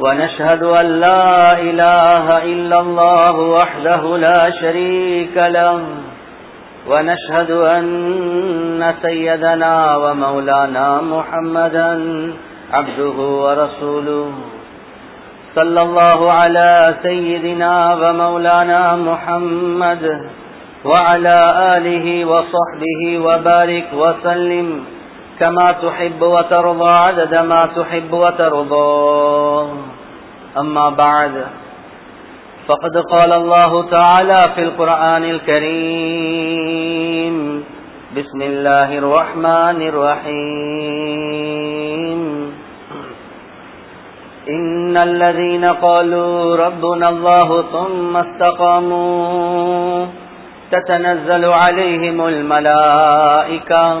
ونشهد أن لا إله إلا الله وحده لا شريك له. ونشهد أن سيدنا ومولانا محمدا عبده ورسوله. صلى الله على سيدنا ومولانا محمد وعلى آله وصحبه وبارك وسلم. كما تحب وترضى عدد ما تحب وترضى. أما بعد فقد قال الله تعالى في القرآن الكريم بسم الله الرحمن الرحيم. إن الذين قالوا ربنا الله ثم استقاموا تتنزل عليهم الملائكة.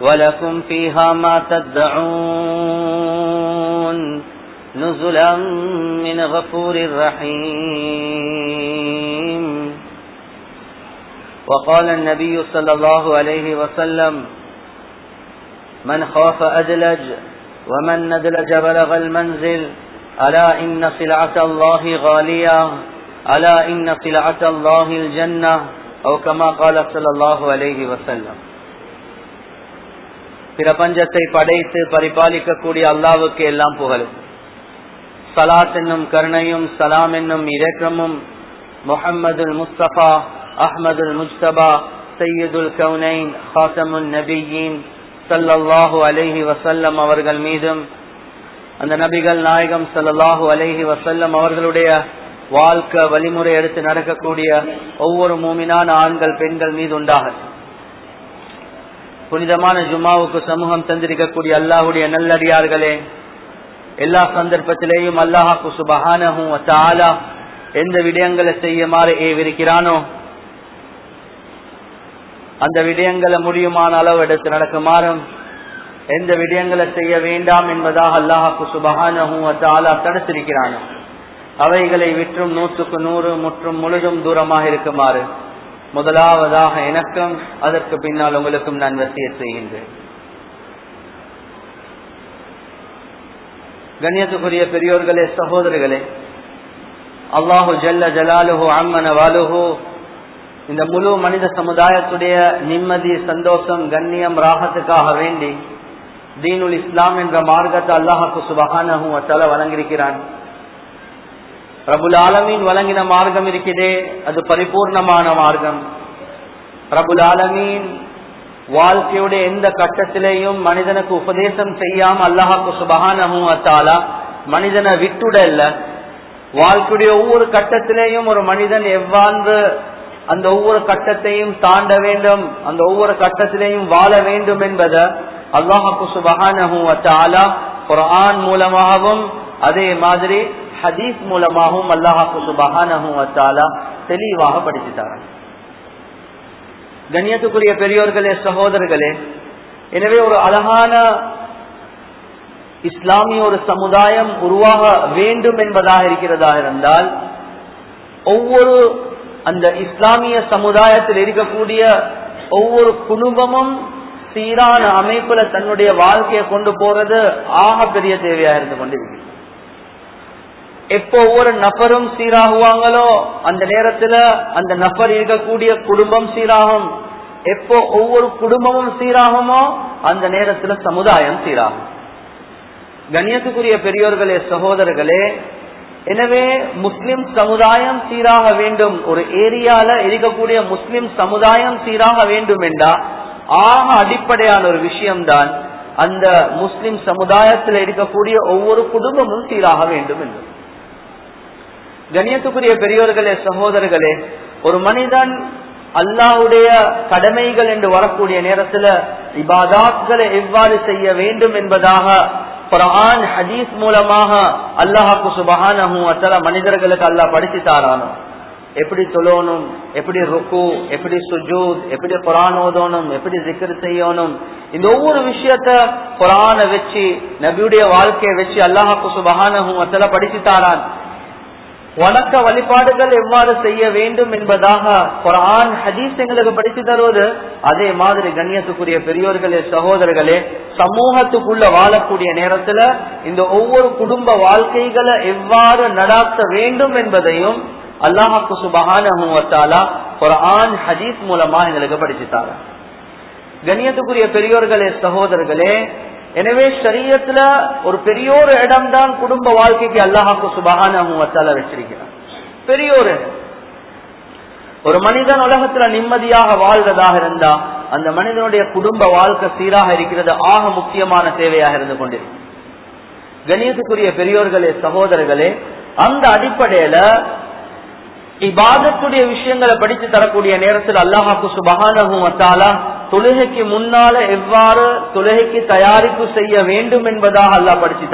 ولكم فيها ما تدعون نزلا من غفور رحيم. وقال النبي صلى الله عليه وسلم من خاف أدلج ومن ندلج بلغ المنزل ألا إن سلعة الله غالية ألا إن سلعة الله الجنة أو كما قال صلى الله عليه وسلم. பிரபஞ்சத்தை படைத்து பரிபாலிக்கக்கூடிய அல்லாவுக்கு எல்லாம் புகழும். சலாத் என்னும் கருணையும் சலாம் என்னும் இரக்கமும் முகமது முஸ்தபா அஹமது முஸ்தபா சையதுல் கவுனைன் ஹாசமுல் நபியின் சல்லல்லாஹு அலைஹி வசல்லம் அவர்கள் மீதும் அந்த நபிகள் நாயகம் சல்லல்லாஹு அலைஹி வசல்லம் அவர்களுடைய வாழ்க்கை வழிமுறை எடுத்து நடக்கக்கூடிய ஒவ்வொரு மூமினான ஆண்கள் பெண்கள் மீது உண்டாகும். புனிதமான ஜுமாவுக்கு சமூகம் தந்திருக்கக்கூடிய அல்லாஹுடைய நல்லடியார்களே எல்லா சந்தர்ப்பத்திலேயும் அல்லாஹாக்கு சுபஹானஹும் தாலா எந்த விடயங்களை செய்யுமாறு ஏவிருக்கிறானோ அந்த விடயங்களை முடியுமான அளவு எடுத்து நடக்குமாறும் எந்த விடயங்களை செய்ய வேண்டாம் என்பதாக அல்லாஹாக்கு சுபஹானஹும் தாலா தடுத்திருக்கிறானோ அவைகளை விற்றும் நூற்றுக்கு நூறு முற்றும் முழுதும் தூரமாக இருக்குமாறு முதலாவதாக எனக்கும் அதற்கு பின்னால் உங்களுக்கும் நான் வசிய செய்கின்றேன். கண்ணியத்துக்குரிய பெரியோர்களே சகோதரர்களே அல்லாஹு ஜல்ல ஜலாலுஹு அம்மன வாலுஹு இந்த முழு மனித சமுதாயத்துடைய நிம்மதி சந்தோஷம் கண்ணியம் ராகத்துக்காக வேண்டி தீனுல் இஸ்லாம் என்ற மார்க்கத்தை அல்லாஹாக்கு சுபகானஹும் வச்சால வழங்கியிருக்கிறான். பிரபுல் ஆலமீன் வழங்கின மார்க்கம் இருக்குதே. அது பரிபூர்ணமான மார்க்கம். பிரபுல் ஆலமீன் வாழ்க்கையுடைய எந்த கட்டத்திலேயும் மனிதனுக்கு உபதேசம் செய்யாம அல்லாஹாக்கு சுபகானமுத்தாலா மனிதனை விட்டுடல்ல வாழ்க்கையுடைய ஒவ்வொரு கட்டத்திலேயும் ஒரு மனிதன் எவ்வாறு அந்த ஒவ்வொரு கட்டத்தையும் தாண்ட வேண்டும் அந்த ஒவ்வொரு கட்டத்திலேயும் வாழ வேண்டும் என்பதை அல்லாஹாக்கு சுபகானமுத்தாலா அத்தாலா ஒரு ஆண் மூலமாகவும் அதே மாதிரி ஹதீஸ் மூலமாகவும் அல்லாஹாக்கு சுபஹானஹும் தெளிவாக படிச்சுட்டாங்க கண்ணியத்துக்குரிய பெரியோர்களே சகோதரர்களே எனவே ஒரு அழகான இஸ்லாமிய ஒரு சமுதாயம் உருவாக வேண்டும் என்பதாக இருக்கிறதா இருந்தால் ஒவ்வொரு அந்த இஸ்லாமிய சமுதாயத்தில் இருக்கக்கூடிய ஒவ்வொரு குடும்பமும் சீரான அமைப்புல தன்னுடைய வாழ்க்கையை கொண்டு போறது ஆக பெரிய தேவையா இருந்து கொண்டிருக்கு எப்போ ஒவ்வொரு நபரும் சீராகுவாங்களோ அந்த நேரத்துல அந்த நபர் இருக்கக்கூடிய குடும்பம் சீராகும். எப்போ ஒவ்வொரு குடும்பமும் சீராகுமோ அந்த நேரத்துல சமுதாயம் சீராகும். கண்ணியத்துக்குரிய பெரியோர்களே சகோதரர்களே எனவே முஸ்லிம் சமுதாயம் சீராக வேண்டும். ஒரு ஏரியால இருக்கக்கூடிய முஸ்லிம் சமுதாயம் சீராக வேண்டும் என்றா ஆக அடிப்படையான ஒரு விஷயம்தான் அந்த முஸ்லிம் சமுதாயத்தில் இருக்கக்கூடிய ஒவ்வொரு குடும்பமும் சீராக வேண்டும் என்று கணியத்துக்குரிய பெரியோர்களே சகோதரர்களே ஒரு மனிதன் அல்லாவுடைய கடமைகள் என்று வரக்கூடிய நேரத்தில் இபாதாத்களை எவ்வாறு செய்ய வேண்டும் என்பதாக குரான் ஹதீஸ் மூலமாக அல்லாஹாக்கு சுபகானஹும் அத்தல மனிதர்களுக்கு அல்லாஹ் படிச்சு தாரானோ? எப்படி தொழணும்? எப்படி ருக்கு? எப்படி சுஜூத்? எப்படி குரான் ஓதணும்? எப்படி ஜிக்கர் செய்யணும்? இந்த ஒவ்வொரு விஷயத்த குரான வச்சு நபியுடைய வாழ்க்கையை வச்சு அல்லாஹாக்கு சுபகானஹும் அத்தல படிச்சு தாரான். வணக்க வழிபாடுகள் எவ்வாறு செய்ய வேண்டும் என்பதாக ஒரு ஆண் ஹதீஸ் எங்களுக்கு படித்து தருவது. அதே மாதிரி கண்ணியத்துக்குரிய பெரியோர்களே சகோதரர்களே சமூகத்துக்குள்ள வாழக்கூடிய நேரத்துல இந்த ஒவ்வொரு குடும்ப வாழ்க்கைகளை எவ்வாறு நடாத்த வேண்டும் என்பதையும் அல்லாஹாக்கு சுபகானா ஆண் ஹதீஸ் மூலமா எங்களுக்கு படிச்சுட்டாங்க கண்ணியத்துக்குரிய பெரியோர்களே சகோதரர்களே எனவே சரியத்துல ஒரு பெரிய ஒரு இடம் தான் குடும்ப வாழ்க்கைக்கு அல்லாஹாக்கு சுபகான வச்சிருக்கிறான். பெரிய ஒரு ஒரு மனிதன் உலகத்துல நிம்மதியாக வாழ்றதாக இருந்தா அந்த மனிதனுடைய குடும்ப வாழ்க்கை சீராக இருக்கிறது ஆக முக்கியமான தேவையாக இருந்து கொண்டிருக்கு கணியத்துக்குரிய பெரியோர்களே சகோதரர்களே அந்த அடிப்படையில இபாதத்துடைய விஷயங்களை படித்து தரக்கூடிய நேரத்தில் அல்லாஹாக்கு சுபகானா தொழுகைக்கு முன்னால எவ்வாறு தொழுகைக்கு தயாரிப்பு செய்ய வேண்டும் என்பதாக அல்லா படிச்சு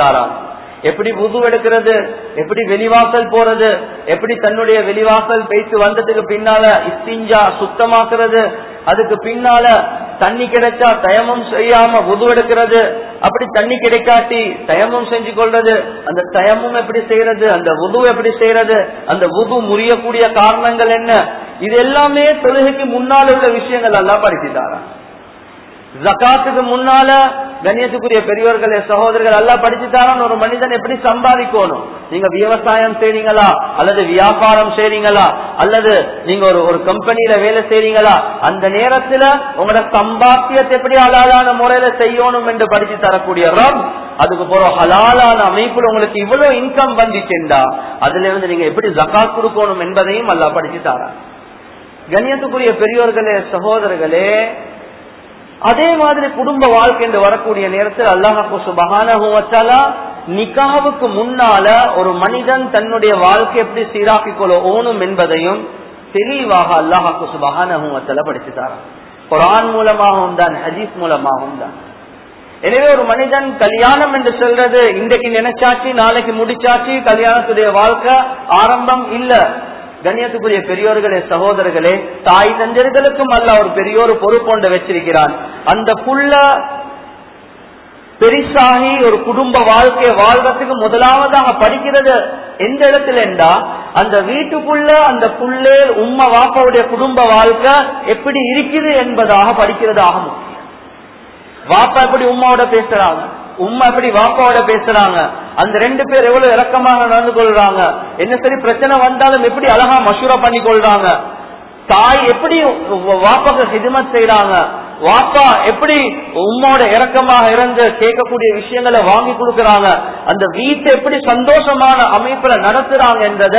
எப்படி புது எடுக்கிறது? எப்படி வெளிவாசல் போறது? எப்படி தன்னுடைய வெளிவாசல் பேச்சு வந்ததுக்கு பின்னால இஸ்திஞ்சா சுத்தமாக்குறது? அதுக்கு பின்னால தண்ணி கிடைச்சா தயமம் செய்யாம புது எடுக்கிறது? அப்படி தண்ணி கிடைக்காட்டி தயமம் செஞ்சு கொள்றது? அந்த தயமும் எப்படி செய்யறது? அந்த உது எப்படி செய்யறது? அந்த உது முறியக்கூடிய காரணங்கள் என்ன? இது எல்லாமே தொழுகைக்கு முன்னால் உள்ள விஷயங்கள் எல்லாம் படிச்சுட்டாரா ஜக்காத்துக்கு முன்னால கண்ணியத்துக்குரிய பெரியவர்களே சகோதரர்கள் எல்லாம் படிச்சுட்டாரான்னு ஒரு மனிதன் எப்படி சம்பாதிக்கணும்? நீங்க விவசாயம் செய்றீங்களா? அல்லது வியாபாரம் செய்றீங்களா? அல்லது நீங்க ஒரு ஒரு கம்பெனியில வேலை செய்றீங்களா? அந்த நேரத்துல உங்களோட சம்பாத்தியத்தை எப்படி ஹலாலான முறையில செய்யணும் என்று படிச்சு தரக்கூடிய ரம் அதுக்கு போற ஹலாலான அமைப்புல உங்களுக்கு இவ்வளவு இன்கம் வந்துச்சுண்டா? அதுல இருந்து நீங்க எப்படி ஜக்காத் கொடுக்கணும் என்பதையும் அல்லா படிச்சு தாரா கண்ணியத்துக்குரிய பெரியோர்களே சகோதரர்களே அதே மாதிரி குடும்ப வாழ்க்கை என்று வரக்கூடிய நேரத்தில் அல்லாஹு சுபகானா நிகாவுக்கு முன்னால ஒரு மனிதன் தன்னுடைய வாழ்க்கை எப்படி சீராக்கிக் கொள்ள ஓணும் என்பதையும் தெளிவாக அல்லாஹாக்கு சுபகானா படிச்சுட்டார். குரான் மூலமாகவும் தான் ஹஜீஸ் மூலமாகவும் தான். எனவே ஒரு மனிதன் கல்யாணம் என்று சொல்றது இன்றைக்கு நினைச்சாச்சு நாளைக்கு முடிச்சாச்சு கல்யாணத்துடைய வாழ்க்கை ஆரம்பம் இல்ல. கண்ணியத்துக்குரிய பெரியோர்களே சகோதரர்களே தாய் தஞ்சர்களுக்கும் அல்ல ஒரு பெரியோர் பொறுப்பொண்ட வச்சிருக்கிறான் அந்த புள்ள பெரிசாகி ஒரு குடும்ப வாழ்க்கையை வாழ்றதுக்கு முதலாவதாக படிக்கிறது எந்த இடத்துல என்றா அந்த வீட்டுக்குள்ள அந்த புள்ளே உம்மா வாப்பாவுடைய குடும்ப வாழ்க்கை எப்படி இருக்குது என்பதாக படிக்கிறது ஆகும் வாப்பா எப்படி உம்மாவோட பேசுறாங்க? உம்மா எப்படி வாப்பாவோட பேசுறாங்க. அந்த ரெண்டு பேர் எவ்வளவு இறக்கமாக நடந்து கொள்றாங்க. என்ன சரி பிரச்சனை வந்தாலும் எப்படி அழகா மசூரா பண்ணி கொள்றாங்க? தாய் எப்படி வாப்பாக்கு ஹிதமத் செய்யறாங்க வாப்பா எப்படி உம்மோட இறக்கமாக இருந்து கேட்கக்கூடிய விஷயங்களை வாங்கி கொடுக்கறாங்க? அந்த வீட்டை எப்படி சந்தோஷமான அமைப்புல நடத்துறாங்க என்றத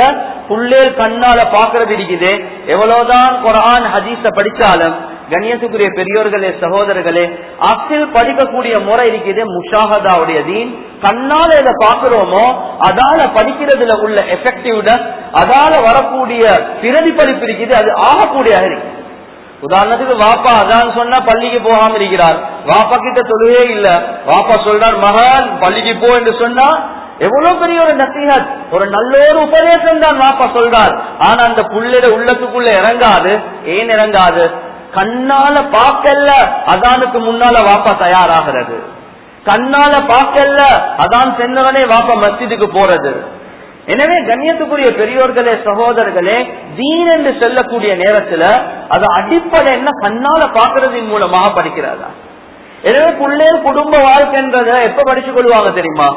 புள்ளேல் கண்ணால பாக்குறது இருக்குது. எவ்வளவுதான் குரான் ஹதீஸ படிச்சாலும் கண்ணியத்துக்குரிய பெரியோர்களே சகோதரர்களே அசில் படிக்கக்கூடிய முறை இருக்குது முஷாகதாவுடைய தீன். கண்ணால இதை பாக்குறோமோ அதால படிக்கிறதுல உள்ள எஃபெக்டிவ்னஸ் அதால வரக்கூடிய பிரதிபலிப்பு இருக்குது அது ஆகக்கூடிய இருக்கு உதாரணத்துக்கு வாப்பா அதான் சொன்னா பள்ளிக்கு போகாம இருக்கிறார். வாப்பா கிட்ட தொழுவே இல்ல. வாப்பா சொல்றார் மகன் பள்ளிக்கு போ என்று சொன்னா எவ்வளவு பெரிய ஒரு நசிஹத் ஒரு நல்ல ஒரு உபதேசம் தான் வாப்பா சொல்றார். ஆனா அந்த புள்ளிட உள்ளத்துக்குள்ள இறங்காது. ஏன் இறங்காது? கண்ணால பார்க்கல அதானுக்கு முன்னால வாப்பா தயாராகிறது. கண்ணால பார்க்கல அதான் சென்னவனே வாப்பா மஸ்ஜிதுக்கு போறது. எனவே கண்ணியத்துக்குரிய பெரியோர்களே சகோதரர்களே தீன் என்று சொல்லக்கூடிய நேரத்துல அது அடிப்படை என்ன? கண்ணால பாக்குறதின் மூலமாக படிக்கிறதா எனவே பிள்ளைகள் குடும்ப வாழ்க்கைன்றத எப்ப படிச்சு கொள்வாங்க தெரியுமா?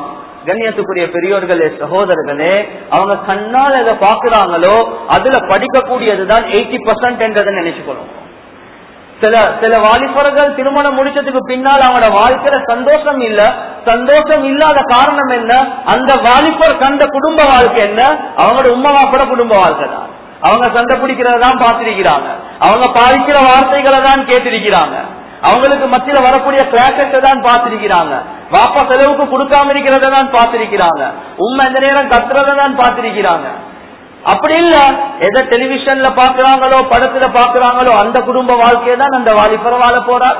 கண்ணியத்துக்குரிய பெரியோர்களே சகோதரர்களே அவங்க கண்ணால் எதை பாக்குறாங்களோ அதுல படிக்கக்கூடியதுதான் எயிட்டி பர்சன்ட் என்றதை நினைச்சுக்கணும். சில சில வாலிபர்கள் திருமணம் முடிச்சதுக்கு பின்னால் அவங்களோட வாழ்க்கையில சந்தோஷம் இல்ல. சந்தோஷம் இல்லாத காரணம் என்ன? அந்த வாலிபர் கண்ட குடும்ப வாழ்க்கை என்ன? அவங்களோட உம்மவாப்பட குடும்ப வாழ்க்கை தான். அவங்க சண்டை பிடிக்கிறத தான் பார்த்திருக்கிறாங்க. அவங்க பாதிக்கிற வார்த்தைகளை தான் கேட்டிருக்கிறாங்க. அவங்களுக்கு மத்தியில வரக்கூடிய கிளாக்கத்தை தான் பார்த்திருக்கிறாங்க. வாப்பா செலவுக்கு கொடுக்காம இருக்கிறத தான் பார்த்திருக்கிறாங்க. உண்மை இந்த நேரம் கத்துறத தான் பார்த்திருக்கிறாங்க. அப்படி இல்ல. எதை டெலிவிஷன்ல பாக்குறாங்களோ படத்துல பாக்குறாங்களோ அந்த குடும்ப வாழ்க்கையை தான் அந்த வாலிபர் வாழ போறாரு.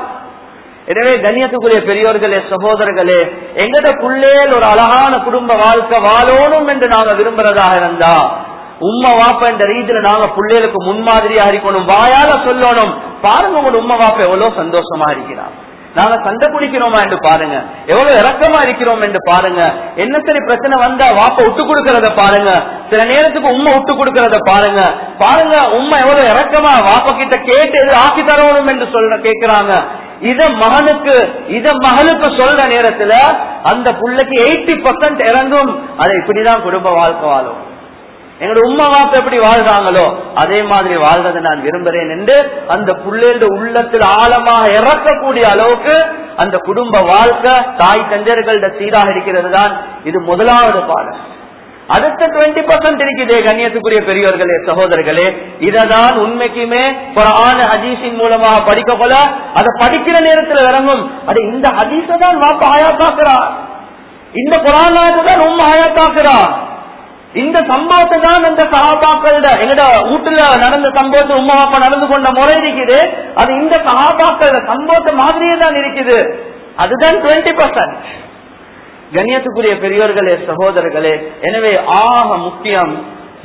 எனவே கண்ணியத்துக்குரிய பெரியோர்களே சகோதரர்களே எங்கட புள்ளேல் ஒரு அழகான குடும்ப வாழ்க்கை வாழணும் என்று நாங்க விரும்புறதாக இருந்தா உம்மா வாப்ப என்ற ரீதியில நாங்க பிள்ளைகளுக்கு முன்மாதிரியா இருக்கணும் வாயால சொல்லணும். பாருங்க உங்களோட உம்மா வாப்ப எவ்வளவு சந்தோஷமா இருக்கிறார். நாங்க சண்டை பிடிக்கிறோமா என்று பாருங்க. எவ்வளவு இறக்கமா இருக்கிறோம் என்று பாருங்க. என்ன சரி பிரச்சனை வந்தா வாப்ப விட்டு கொடுக்கறத பாருங்க. சில நேரத்துக்கு உண்மை விட்டு கொடுக்கறத பாருங்க. பாருங்க உண்மை எவ்வளவு இறக்கமா வாப்ப கிட்ட கேட்டு எது ஆக்கி தரணும் என்று சொல்ற கேக்குறாங்க. இத மகனுக்கு இத மகளுக்கு சொல்ற நேரத்துல அந்த புள்ளைக்கு எயிட்டி பர்சன்ட் இறங்கும். அதை இப்படிதான் குடும்ப வாழ்க்கை வாழும். எங்களோட உம்மா வாப்ப எப்படி வாழ்றாங்களோ அதே மாதிரி வாழ்றதை நான் விரும்புறேன் என்று அந்த புள்ளேண்ட உள்ளத்தில் ஆழமாக இறக்கக்கூடிய அளவுக்கு அந்த குடும்ப வாழ்க்கை தாய் தஞ்சர்கள்ட சீராக இருக்கிறது தான் இது முதலாவது பாடம். அடுத்த டுவெண்ட்டி பர்சன்ட் இருக்குது கண்ணியத்துக்குரிய பெரியவர்களே சகோதரர்களே. இததான் உண்மைக்குமே குரான ஹதீஸின் மூலமாக படிக்க போல அதை படிக்கிற நேரத்தில் இறங்கும். அது இந்த ஹதீஸ தான் வாப்ப ஆயாத்தாக்குறா இந்த குரானாக்கு தான் உண்மை ஆயாத்தாக்குறா இந்த சம்பவத்தை தான் இந்த சகாபாக்கள எங்கட வீட்டுல நடந்த சம்பவத்தை உமா அப்பா நடந்து கொண்ட முறை இருக்குது. அது இந்த சகாபாக்கள சம்பவத்தை மாதிரியே தான் இருக்குது. அதுதான் டுவெண்ட்டி பர்சன்ட் கண்ணியத்துக்குரிய பெரியவர்களே சகோதரர்களே எனவே ஆக முக்கியம்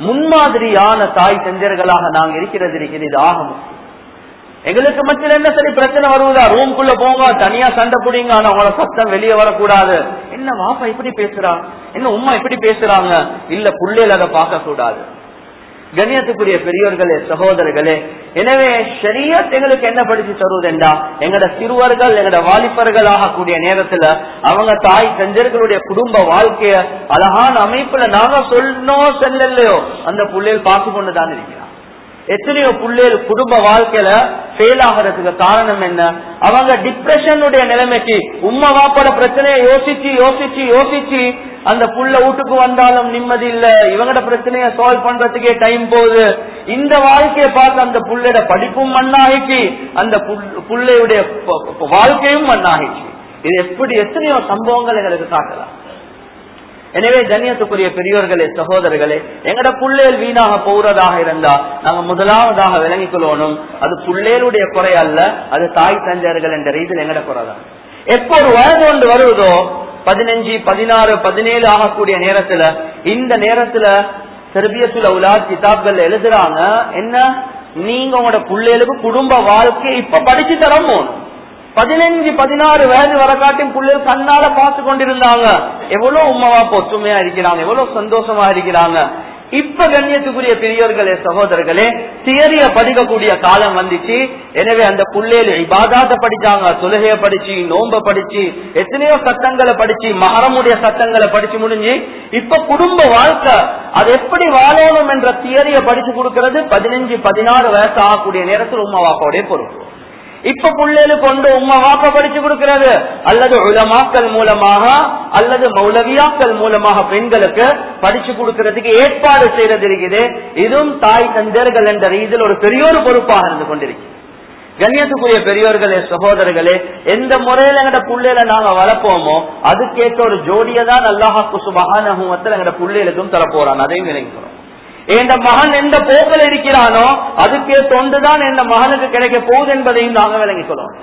முன்மாதிரியான தாய் செஞ்சர்களாக நாங்க இருக்கிறது இருக்கிறது இது ஆக முக்கியம். எங்களுக்கு மத்தியில் என்ன சரி பிரச்சனை வருவதா? ரூம்குள்ள போங்க தனியா சண்டை பிடிங்க ஆனா அவங்களோட சத்தம் வெளியே வரக்கூடாது. என்ன வாப்பா இப்படி பேசுறான் என்ன உமா இப்படி பேசுறாங்க? இல்ல புள்ளையில அதை பார்க்க கூடாது கண்ணியத்துக்குரிய பெரியோர்களே சகோதரர்களே எனவே ஷரியத் எங்களுக்கு என்ன படிச்சு தருவதுண்டா எங்கட சிறுவர்கள் எங்கட வாலிபர்கள் ஆகக்கூடிய நேரத்துல அவங்க தாய் தஞ்சர்களுடைய குடும்ப வாழ்க்கைய அழகான அமைப்புல நாங்க சொல்லணும் செல்லலையோ அந்த புள்ளையில் பார்த்து கொண்டுதான் இருக்கிறான் எத்தனையோ புள்ளைகள் குடும்ப வாழ்க்கையில ஃபெயில் ஆகிறதுக்கு காரணம் என்ன? அவங்க டிப்ரெஷனுடைய நிலைமைக்கு உம்மா வாப்பட பிரச்சனையை யோசிச்சு யோசிச்சு யோசிச்சு அந்த புள்ள வீட்டுக்கு வந்தாலும் நிம்மதி இல்ல. இவங்கட பிரச்சனைய சால்வ் பண்றதுக்கே டைம் போகுது. இந்த வாழ்க்கையை பார்த்து அந்த புள்ளையோட படிப்பும் மண்ணாகிச்சு. அந்த புள்ளையுடைய வாழ்க்கையும் மண்ணாகிச்சு. இது எப்படி எத்தனையோ சம்பவங்கள் எங்களுக்கு காட்டலாம். எனவே தனியத்துக்குரிய பெரியோர்களே சகோதரர்களே எங்கட புள்ளேல் வீணாக போறதாக இருந்தா நாங்க முதலாவதாக விளங்கிக் கொள்ளணும் அது புள்ளேலுடைய குறை அல்ல அது தாய் தந்தையர்கள் என்ற ரீதியில் எங்கட குறைதான். எப்போ ஒரு வயது ஒன்று வருவதோ பதினஞ்சு பதினாறு பதினேழு ஆகக்கூடிய நேரத்துல இந்த நேரத்துல செர்பியத்துல உலாத் கிதாப்கள் எழுதுறாங்க என்ன? நீங்க உங்களோட பிள்ளைகளுக்கு குடும்ப வாழ்க்கையை இப்ப படிச்சு தரணும் பதினஞ்சு பதினாறு வயது வர காட்டும் பிள்ளைகள் கண்ணால பார்த்து கொண்டிருந்தாங்க. எவ்வளவு உமாவா பொத்துமையா இருக்கிறாங்க எவ்வளவு சந்தோஷமா இருக்கிறாங்க. இப்ப கண்ணியத்துக்குரிய பெரியவர்களே சகோதரர்களே தியரிய படிக்கக்கூடிய காலம் வந்துச்சு. எனவே அந்த புள்ளையில இபாதாத படிச்சாங்க தொழுகைய படிச்சு நோம்ப படிச்சு எத்தனையோ சட்டங்களை படிச்சு மகரமுடைய சட்டங்களை படிச்சு முடிஞ்சு இப்ப குடும்ப வாழ்க்கை அது எப்படி வாழணும் என்ற தியரிய படிச்சு கொடுக்கிறது பதினஞ்சு பதினாறு வயசு ஆகக்கூடிய நேரத்தில் உமா வாப்பாவுடைய பொறுப்பு. இப்ப புள்ளைகளுக்கு கொண்டு உமா வாப்ப படிச்சு கொடுக்கிறது. அல்லது உலமாக்கள் மூலமாக அல்லது மௌலவியாக்கள் மூலமாக பெண்களுக்கு படிச்சு கொடுக்கறதுக்கு ஏற்பாடு செய்யறது இருக்குது. இதுவும் தாய் தந்தர்கள் என்ற ரீதியில் ஒரு பெரிய ஒரு பொறுப்பாக இருந்து கொண்டிருக்கு. கண்ணியத்துக்குரிய பெரியோர்களே சகோதரர்களே எந்த முறையில எங்கட புள்ளையில நாங்க வளர்ப்போமோ அதுக்கேற்ற ஒரு ஜோடியை தான் அல்லாஹாக்கு சுபகான எங்கட புள்ளைகளுக்கும் தரப்போறான். அதையும் நினைக்கிறோம் என் மகன் எந்த போக்கில் இருக்கிறானோ அதுக்கே தொண்டுதான் என் மகனுக்கு கிடைக்க போகுது என்பதையும் நாங்க விளங்கிக் கொள்ளணும்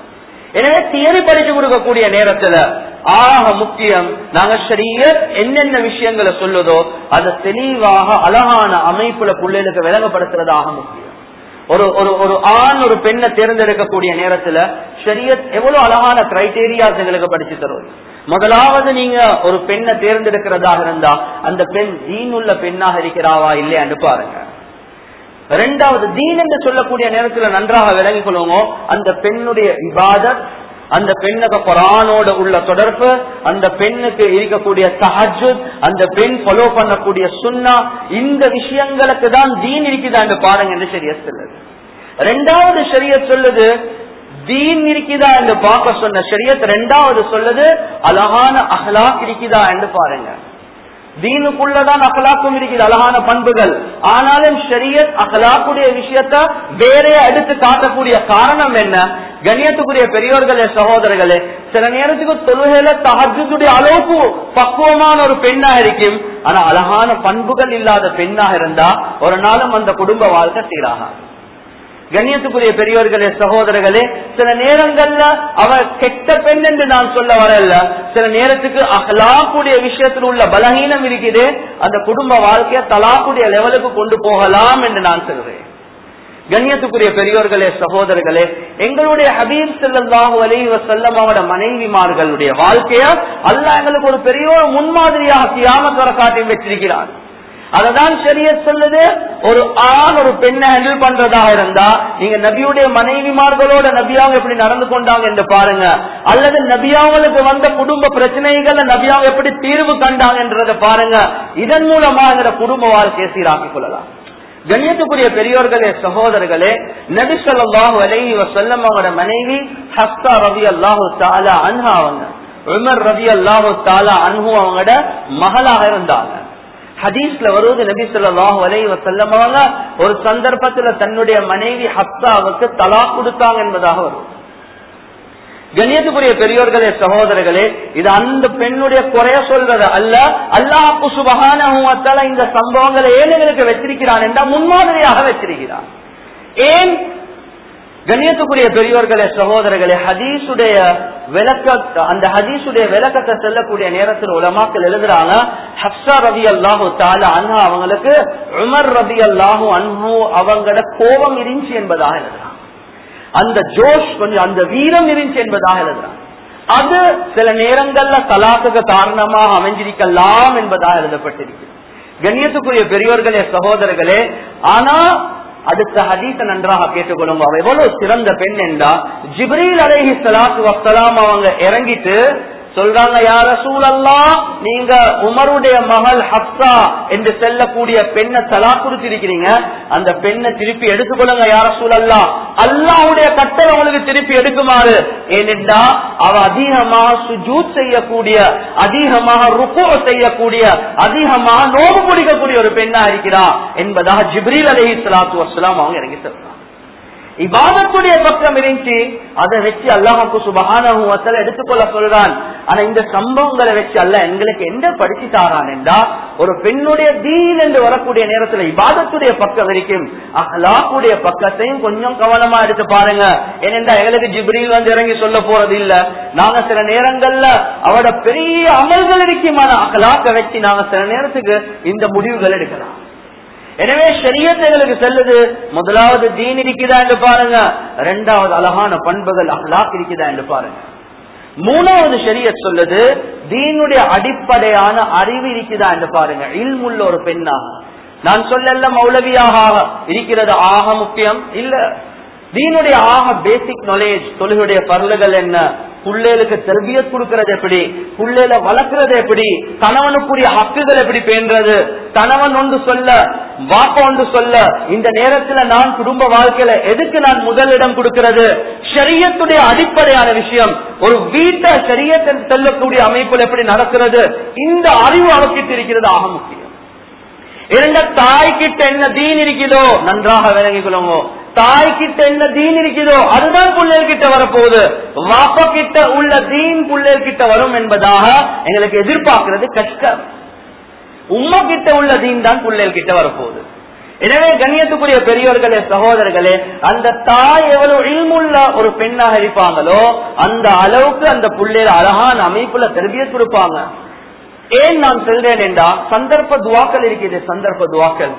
எனவே தியரி படிச்சு கொடுக்கக்கூடிய நேரத்துல ஆக முக்கியம் நாங்க சரிய என்னென்ன விஷயங்களை சொல்லுதோ அதை தெளிவாக அழகான அமைப்புல பிள்ளைகளுக்கு விளங்கப்படுத்துறது ஆக முக்கியம். ஒரு ஒரு ஒரு ஆண் ஒரு பெண்ணை தேர்ந்தெடுக்கக்கூடிய நேரத்துல சரியத் எவ்வளவு அழகான கிரைடீரியாஸ் எங்களுக்கு படிச்சு தருவது. முதலாவது நீங்க ஒரு பெண்ணை தேர்ந்தெடுக்கிறதாக இருந்தா அந்த பெண் தீன் உள்ள பெண்ணாக இருக்கிறாவா இல்லையான்னு பாருங்க. ரெண்டாவது தீன் என்று சொல்லக்கூடிய நேரத்துல நன்றாக விளங்கிக் கொள்ளுங்க அந்த பெண்ணுடைய இபாதத் அந்த பெண்ணுக்கு குரானோட உள்ள தொடர்பு அந்த பெண்ணுக்கு இருக்கக்கூடிய சஹஜுத் அந்த பெண் ஃபாலோ பண்ணக்கூடிய சுண்ணா இந்த விஷயங்களுக்கு தான் தீன் இருக்குதான்னு பாருங்க என்று சரியா சொல்லுது. ரெண்டாவது சரிய சொல்லுது தீன் இருக்குதா என்று பார்க்க சொன்ன சரியத் ரெண்டாவது சொல்லுது அழகான அஹ்லாக் இருக்குதா என்று பாருங்க. தீனுக்குள்ளதான் அகலாக்கும் இருக்குது அழகான பண்புகள். ஆனாலும் ஷரியத் அகலாக்குடைய விஷயத்த வேற அடுத்து காட்டக்கூடிய காரணம் என்ன? கண்ணியத்துக்குரிய பெரியோர்களே சகோதரர்களே சில நேரத்துக்கு தொழுகையில தகஜத்துடைய அளவுக்கு பக்குவமான ஒரு பெண்ணா இருக்கும். ஆனா அழகான பண்புகள் இல்லாத பெண்ணாக இருந்தா ஒரு நாளும் அந்த குடும்ப வாழ்க்கை சீராகாது. கண்ணியத்துக்குரிய பெரியவர்களே சகோதரர்களே சில நேரங்கள்ல அவ கெட்ட பெண் என்று நான் சொல்ல வரல. சில நேரத்துக்கு அகலாக்குடைய விஷயத்தில் உள்ள பலகீனம் இருக்குது. அந்த குடும்ப வாழ்க்கையை தலாக்குடைய லெவலுக்கு கொண்டு போகலாம் என்று நான் சொல்றேன். கண்ணியத்துக்குரிய பெரியோர்களே சகோதரர்களே எங்களுடைய ஹபீப் செல்லாஹு அலி வசல்லம் அவட மனைவிமார்களுடைய வாழ்க்கைய அல்ல எங்களுக்கு ஒரு பெரிய முன்மாதிரியாக தியாமத் காட்டி வச்சிருக்கிறார். அததான் சரிய சொல்லுது. ஒரு ஆண் ஒரு பெண்ணை ஹேண்டில் பண்றதாக இருந்தா நீங்க நபியுடைய மனைவிமார்களோட நபியாவும் எப்படி நடந்து கொண்டாங்க என்று பாருங்க. அல்லது நபியாவங்களுக்கு வந்த குடும்ப பிரச்சனைகள் நபியாவும் எப்படி தீர்வு கண்டாங்கன்றத பாருங்க. இதன் மூலமா எங்க குடும்ப வாழ்க்கையை சீராக்கிக் கொள்ளலாம். கண்ணியத்துக்குரிய பெரியோர்களே சகோதரர்களே நபி சொல்லாஹு அலைஹி வசல்லம் அவரோட மனைவி ஹஸ்தா ரவி அல்லாஹு தாலா அன்ஹா அவங்க. உமர் ரவி அல்லாஹு தாலா அன்ஹு அவங்களோட மகளாக இருந்தாங்க. ஹதீஸ்ல வருவது நபி சொல்லாஹ் வலை வசல்லமாக ஒரு சந்தர்ப்பத்துல தன்னுடைய மனைவி ஹப்தாவுக்கு தலா கொடுத்தாங்க என்பதாக வரும். கண்ணியத்துக்குரிய பெரியோர்களே சகோதரர்களே இது அந்த பெண்ணுடைய குறைய சொல்றது அல்ல. அல்லாஹு சுபகான இந்த சம்பவங்களை ஏழைகளுக்கு வச்சிருக்கிறான் என்றால் முன்மாதிரியாக வச்சிருக்கிறான். ஏன் கண்ணியத்துக்குரிய பெரியோர்களே சகோதரர்களே ஹதீசுடைய விளக்க அந்த ஹதீசுடைய விளக்கத்தை செல்லக்கூடிய நேரத்தில் உலமாக்கள் எழுதுறாங்க ஹப்சா ரவி அல்லாஹு தால அண்ணா அவங்களுக்கு உமர் ரபி அல்லாஹு அன்ஹு அவங்களோட கோபம் இருந்துச்சு என்பதாக எழுதுறாங்க. அந்த ஜோஷ் கொஞ்சம் அந்த வீரம் இருந்துச்சு என்பதாக எழுதுறாங்க. அது சில நேரங்கள்ல தலாக்குக்கு காரணமாக அமைஞ்சிருக்கலாம் என்பதாக எழுதப்பட்டிருக்கு. கண்ணியத்துக்குரிய பெரியோர்களே சகோதரர்களே ஆனா அடுத்த ஹதீச நன்றாக கேட்டுக்கொள்ளும். அவ எவ்வளவு சிறந்த பெண் என்றா ஜிப்ரீல் அலைஹி சலாத்து வசலாம் அவங்க இறங்கிட்டு சொல்றாங்க யார சூழல்லா நீங்க உமருடைய மகள் ஹப்சா என்று செல்லக்கூடிய பெண்ணை தலா கொடுத்திருக்கிறீங்க. அந்த பெண்ணை திருப்பி எடுத்துக்கொள்ளுங்க யார சூழல்லா அல்லாவுடைய கட்டளை அவளுக்கு திருப்பி எடுக்குமாறு. ஏனென்றா அவ அதிகமாக சுஜூத் செய்யக்கூடிய அதிகமாக ருக்கோ செய்யக்கூடிய அதிகமாக நோவு பிடிக்கக்கூடிய ஒரு பெண்ணா இருக்கிறா என்பதாக ஜிப்ரீல் அலஹி சலாத்து வசலாம் அவங்க இறங்கி சொல்றாங்க. இபாதத்துடைய பக்கம் இருந்துச்சு அதை வச்சு அல்லாஹுக்கு சுபகான எடுத்துக்கொள்ள சொல்றான். ஆனா இந்த சம்பவங்களை வச்சு அல்ல எங்களுக்கு எந்த படிச்சு தாரான் என்றா ஒரு பெண்ணுடைய தீன் என்று வரக்கூடிய நேரத்துல இபாதத்துடைய பக்கம் இருக்கும் அஹ்லாக்குடைய பக்கத்தையும் கொஞ்சம் கவனமா எடுத்து பாருங்க. ஏனென்றா எங்களுக்கு ஜிப்ரீல் வந்து இறங்கி சொல்ல போறது இல்ல. நாங்க சில நேரங்கள்ல அவட பெரிய அமல்கள் இருக்குமான அஹ்லாக்க வச்சு நாங்க சில நேரத்துக்கு இந்த முடிவுகள் எடுக்கலாம். எனவே ஷரியத்தைகளுக்கு செல்லுது. முதலாவது தீன் இருக்குதா என்று பாருங்க. இரண்டாவது அழகான பண்புகள் அஹ்லாக் இருக்குதா என்று பாருங்க. மூணாவது ஷரியத் சொல்லுது தீனுடைய அடிப்படையான அறிவு இருக்குதா என்று பாருங்க. இல்முள்ள ஒரு பெண்ணாக நான் சொல்லல மௌலவியாக இருக்கிறது ஆக முக்கியம்? இல்ல. தீனுடைய ஆக பேசிக் நாலேஜ் தொழிலுடைய பருளுகள் என்ன? பிள்ளைகளுக்கு செல்வியத் கொடுக்கறது எப்படி? புள்ளேல வளர்க்கறது எப்படி? கணவனுக்குரிய ஹக்குகள் எப்படி பேன்றது கணவன் ஒன்று சொல்ல வாப்பா ஒன்று சொல்ல இந்த நேரத்துல நான் குடும்ப வாழ்க்கையில எதுக்கு நான் முதலிடம் கொடுக்கிறது? சரியத்துடைய அடிப்படையான விஷயம். ஒரு வீட்டை ஷரியத்தை செல்லக்கூடிய அமைப்புல எப்படி நடக்கிறது? இந்த அறிவு அவக்கிட்டு இருக்கிறது ஆக முக்கியம். இரண்ட தாய்கிட்ட என்ன தீன் இருக்கிறதோ நன்றாக விளங்கிக் கொள்ளுங்க தாய் கிட்ட என்ன தீன் இருக்கிறதோ அதுதான் புள்ளேல் கிட்ட வரப்போகுது. வாப்பா கிட்ட உள்ள தீன் புள்ளேல் கிட்ட வரும் என்பதாக எங்களுக்கு எதிர்பார்க்கிறது கஷ்டம். உம்மா கிட்ட உள்ள தீன் தான் புள்ளேல் கிட்ட வரப்போகுது. எனவே கண்ணியத்துக்குரிய பெரியவர்களே சகோதரர்களே அந்த தாய் எவ்வளவு இல்முள்ள ஒரு பெண்ணாக இருப்பாங்களோ அந்த அளவுக்கு அந்த புள்ளையில அழகான அமைப்புல தெரிய கொடுப்பாங்க. ஏன் நான் சொல்றேன் என்றா சந்தர்ப்ப துவாக்கள் இருக்கிறது சந்தர்ப்ப துவாக்கள்.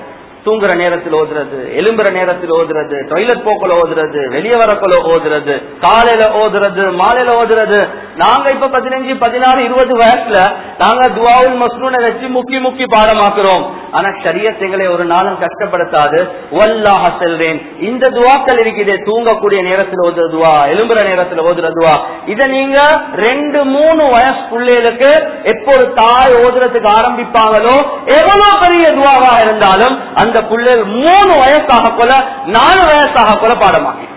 தூங்குற நேரத்தில் ஓதுறது எலும்புற நேரத்தில் ஓதுறது டொய்லெட் போக்கல ஓதுறது வெளியே வரக்குள்ள ஓதுறது காலையில ஓதுறது மாலையில ஓதுறது. நாங்க இப்ப பதினஞ்சு பதினாறு இருபது வயசுல நாங்க துவாவுல் மஸ்ரூனை வச்சு முக்கி முக்கி பாடமாக்குறோம். ஆனா சரியத் எங்களை ஒரு நாளும் கஷ்டப்படுத்தாது. வல்லாக செல்வேன். இந்த துவாக்கள் இருக்குது தூங்கக்கூடிய நேரத்தில் ஓதுறதுவா எலும்புற நேரத்தில் ஓதுறதுவா இதை நீங்க ரெண்டு மூணு வயசு பிள்ளைகளுக்கு எப்போ தாய் ஓதுறதுக்கு ஆரம்பிப்பாங்களோ எவ்வளவு பெரிய துவாவா இருந்தாலும் அந்த பிள்ளைகள் மூணு வயசாக போல நாலு வயசாக போல பாடமாக்கி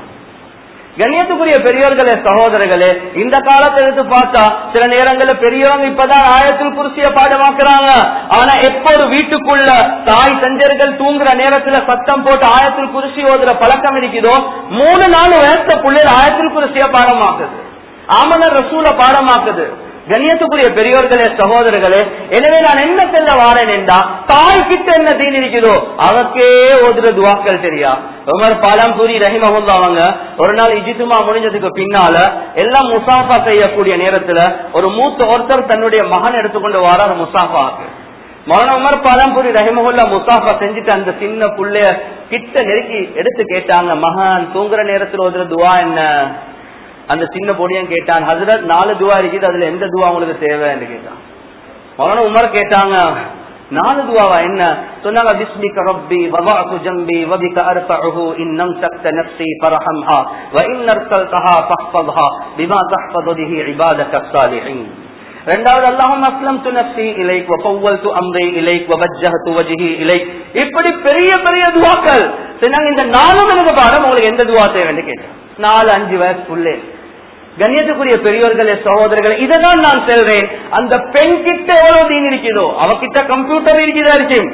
கண்ணியத்துக்குரிய பெரியவர்களே சகோதரர்களே இந்த காலத்தை எடுத்து பார்த்தா சில நேரங்களில் பெரியவங்க இப்பதான் ஆயத்தில் குருசிய பாடமாக்குறாங்க. ஆனா எப்போ ஒரு வீட்டுக்குள்ள தாய் தஞ்சர்கள் தூங்குற நேரத்துல சத்தம் போட்டு ஆயத்தில் குருசி ஓதுற பழக்கம் இருக்குதோ மூணு நாலு வயசு பிள்ளைகள் ஆயத்தில் குருசிய பாடமாக்குது. ஆமனர் ரசூல பாடமாக்குது. கண்ணியத்துக்குரிய பெரியோர்களே சகோதரர்களே எனவே நான் என்ன செல்ல வாரேன் என்றா தாய் கிட்ட என்ன தீன் இருக்குதோ அவக்கே ஓதுற துவாக்கள் தெரியா? உமர் பாலம்பூரி ரஹிமஹுல்லா அவங்க ஒரு நாள் இஜித்துமா முடிஞ்சதுக்கு பின்னால எல்லாம் முசாஃபா செய்யக்கூடிய நேரத்துல ஒரு மூத்த ஒருத்தர் தன்னுடைய மகன் எடுத்துக்கொண்டு வாரார் முசாஃபாக்கு மௌன உமர் பாலம்பூரி ரஹிமகுல்லா முசாஃபா செஞ்சுட்டு அந்த சின்ன புள்ளைய கிட்ட நெருக்கி எடுத்து கேட்டாங்க மகன் தூங்குற நேரத்தில் ஓதுற துவா என்ன? அந்த சின்ன பொடியன் கேட்டான் ஹசரத் நாலு துவா இருக்குது அதுல எந்த துவா உங்களுக்கு தேவைன்னு கேட்டான். மகன உமர் கேட்டாங்க நாலு துவாவா என்ன? சொன்னாங்க பிஸ்மிக ரப்பி வவாத்து ஜம்பி வபிக அர்ஃபஉஹு இன்னம் தக்த நஃப்ஸி ஃபர்ஹம்ஹா வ இன் அர்சல்தஹா ஃபஹ்ஃபظஹா பிமா தஹ்ஃபது பிஹி இபாதக ஸாலிஹீன். ரெண்டாவது அல்லாஹும் அஸ்லம் து நஃப்ஸி இலைக் வ ஃபவ்வல்து அம்ரி இலைக் வ வஜ்ஜஹது வஜ்ஹி இலைக். இப்படி பெரிய பெரிய துவாக்கள். சொன்னாங்க இந்த நாலும் எனக்கு பாடம் உங்களுக்கு எந்த துவா தேவைன்னு? கேட்டேன். நாலு அஞ்சு வயசுக்குள்ளே. கண்ணியத்துக்குரிய பெரியவர்களே சகோதரர்களே இதனால் நான் செல்றேன். அந்த பெண் கிட்ட எவ்வளவு தீன் இருக்குதோ அவகிட்ட கம்ப்யூட்டர் இருக்குதா இருக்கும்.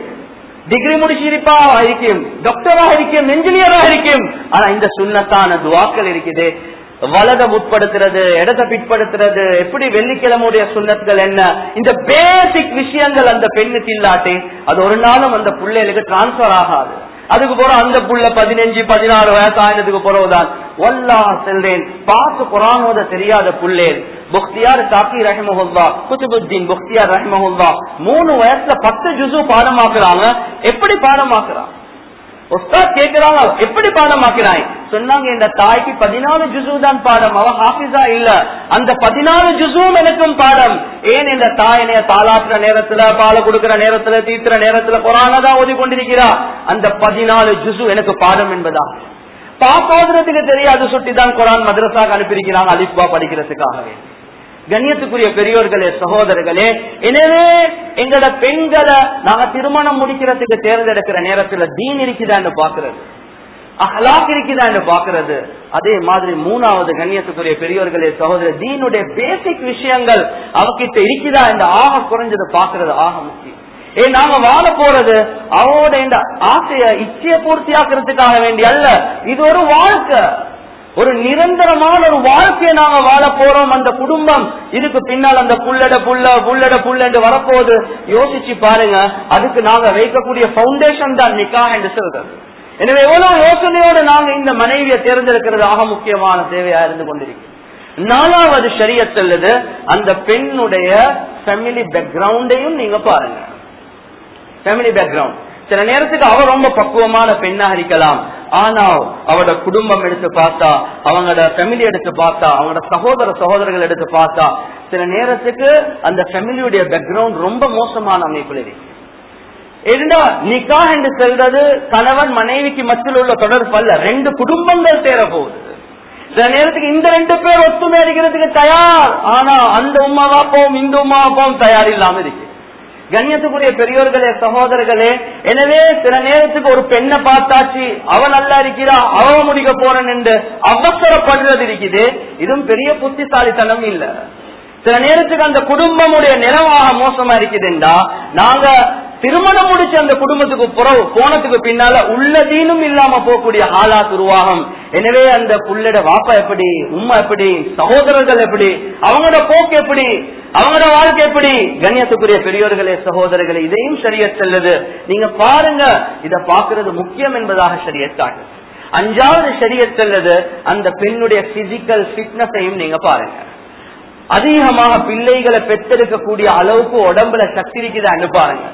டிகிரி முடிச்சிருப்பா இருக்கும். டாக்டரா இருக்கும் என்ஜினியரா இருக்கும். ஆனா இந்த சுண்ணத்தான துவாக்கள் இருக்குது. வலத உட்படுத்துறது இடத்தை பிற்படுத்துறது எப்படி வெள்ளிக்கிழமையுடைய சுண்ணத்துகள் என்ன? இந்த பேசிக் விஷயங்கள் அந்த பெண்ணுக்கு இல்லாட்டி அது ஒரு நாளும் அந்த பிள்ளைகளுக்கு டிரான்ஸ்பர் ஆகாது. அதுக்கு போற அந்த புள்ள பதினஞ்சு பதினாறு வயசு ஆயிரத்துக்கு போறவுதான். ஒல்லா செல்றேன் பார்த்து குரானோத தெரியாத புள்ளேன் புக்தியார் தாக்கி ரஹமஹுல்லா குத்துபுத்தீன் புக்தியார் ரஹமஹுல்லா. மூணு வயசுல பத்து ஜுசு பாடமாக்குறாங்க. எப்படி பாடமாக்குறாங்க உஸ்தாத் கேட்கிறாங்க எப்படி பாடமாக்கிறாய்? சொன்னாங்க இந்த தாய்க்கு பதினாலு ஜுசு தான் பாடம். அவ ஹாபிஸா இல்ல. அந்த பதினாலு ஜுசுவும் எனக்கும் பாடம். ஏன் இந்த தாயனைய தாளாற்றுற நேரத்துல பால கொடுக்கிற நேரத்துல தீத்துற நேரத்துல குரானதான் ஓதி கொண்டிருக்கிறா அந்த பதினாலு ஜுசு எனக்கு பாடம் என்பதா? பாப்பாதுறதுக்கு தெரியாது சுட்டி தான் குரான் மதரசாக்கு அனுப்பியிருக்கிறாங்க அலிப்பா படிக்கிறதுக்காகவே. கண்ணியத்துக்குரிய பெரியோர்களே சகோதரர்களே எனவே எங்களோட பெண்களை நாங்க திருமணம் முடிக்கிறதுக்கு தேர்ந்தெடுக்கிற நேரத்துல தீன் இருக்குதான்னு பாக்குறது அஹ்லாக் இருக்குதான்னு பாக்குறது அதே மாதிரி மூணாவது கண்ணியத்துக்குரிய பெரியோர்களே சகோதரர் தீனுடைய பேசிக் விஷயங்கள் அவகிட்ட இருக்குதா இந்த ஆக குறைஞ்சது பாக்குறது ஆக முக்கியம். ஏ நாங்க வாழ போறது அவனோட இந்த ஆசைய இச்சைய பூர்த்தியாக்குறதுக்காக வேண்டிய அல்ல. இது ஒரு வாழ்க்கை. ஒரு நிரந்தரமான ஒரு வாழ்க்கையை நாங்க வாழ போறோம் அந்த குடும்பம். இதுக்கு பின்னால் அந்த புல்லட புல்ல புல்லட புல்ல என்று வரப்போகுது. யோசிச்சு பாருங்க அதுக்கு நாங்க வைக்கக்கூடிய பவுண்டேஷன் தான் நிக்கா என்று சொல்றது. எனவே எவ்வளவு யோசனையோடு நாங்க இந்த மனைவியை தேர்ந்தெடுக்கிறது ஆக முக்கியமான தேவையா இருந்து கொண்டிருக்கிறோம் நாலாவது சரியத்தல்லது அந்த பெண்ணுடைய ஃபேமிலி பேக்ரவுண்டையும் நீங்க பாருங்க. ஃபேமிலி பேக்ரவுண்ட் சில நேரத்துக்கு அவ ரொம்ப பக்குவமான பெண்ணாக இருக்கலாம். ஆனா அவட குடும்பம் எடுத்து பார்த்தா அவங்களோட ஃபேமிலி எடுத்து பார்த்தா அவங்களோட சகோதர சகோதரர்கள் எடுத்து பார்த்தா சில நேரத்துக்கு அந்த ஃபேமிலியுடைய பேக்ரவுண்ட் ரொம்ப மோசமான அமைப்பில் இருக்கு. இருந்தா நிக்கா என்று செல்றது கணவன் மனைவிக்கு மத்தியில் உள்ள தொடர்பு அல்ல ரெண்டு குடும்பங்கள் சேர போகுது சில நேரத்துக்கு இந்த ரெண்டு பேர் ஒத்துமை அடிக்கிறதுக்கு தயார். ஆனா அந்த உமா பாப்போம் இந்த உமா தயார் இல்லாம இருக்கு. கண்ணியத்துக்குரிய பெரியோர்களே சகோதரர்களே எனவே சில நேரத்துக்கு ஒரு பெண்ணை பார்த்தாச்சு அவ நல்லா இருக்கிறா அவ முடிக்க போறேன் என்று அவசரப்படுறது இருக்குது. இதுவும் பெரிய புத்திசாலித்தனம் இல்ல. சில நேரத்துக்கு அந்த குடும்பமுடைய நிலவாக மோசமா இருக்குதுண்டா நாங்க திருமணம் முடிச்சு அந்த குடும்பத்துக்கு புறவு போனதுக்கு பின்னால உள்ளதீனும் இல்லாம போகக்கூடிய ஆளா துருவாகம். எனவே அந்த புள்ளட வாப்பா எப்படி உம்மா எப்படி சகோதரர்கள் எப்படி அவங்களோட போக்கு எப்படி அவங்களோட வாழ்க்கை எப்படி? கண்ணியத்துக்குரிய பெரியோர்களே சகோதரர்களே இதையும் சரிய செல்லுது. நீங்க பாருங்க இதை பாக்குறது முக்கியம் என்பதாக சரிய காட்டு அஞ்சாவது சரிய செல்லுது அந்த பெண்ணுடைய பிசிக்கல் பிட்னஸையும் நீங்க பாருங்க. அதிகமாக பிள்ளைகளை பெற்றெடுக்கக்கூடிய அளவுக்கு உடம்புல சக்தி இருக்குதான்னு பாருங்க.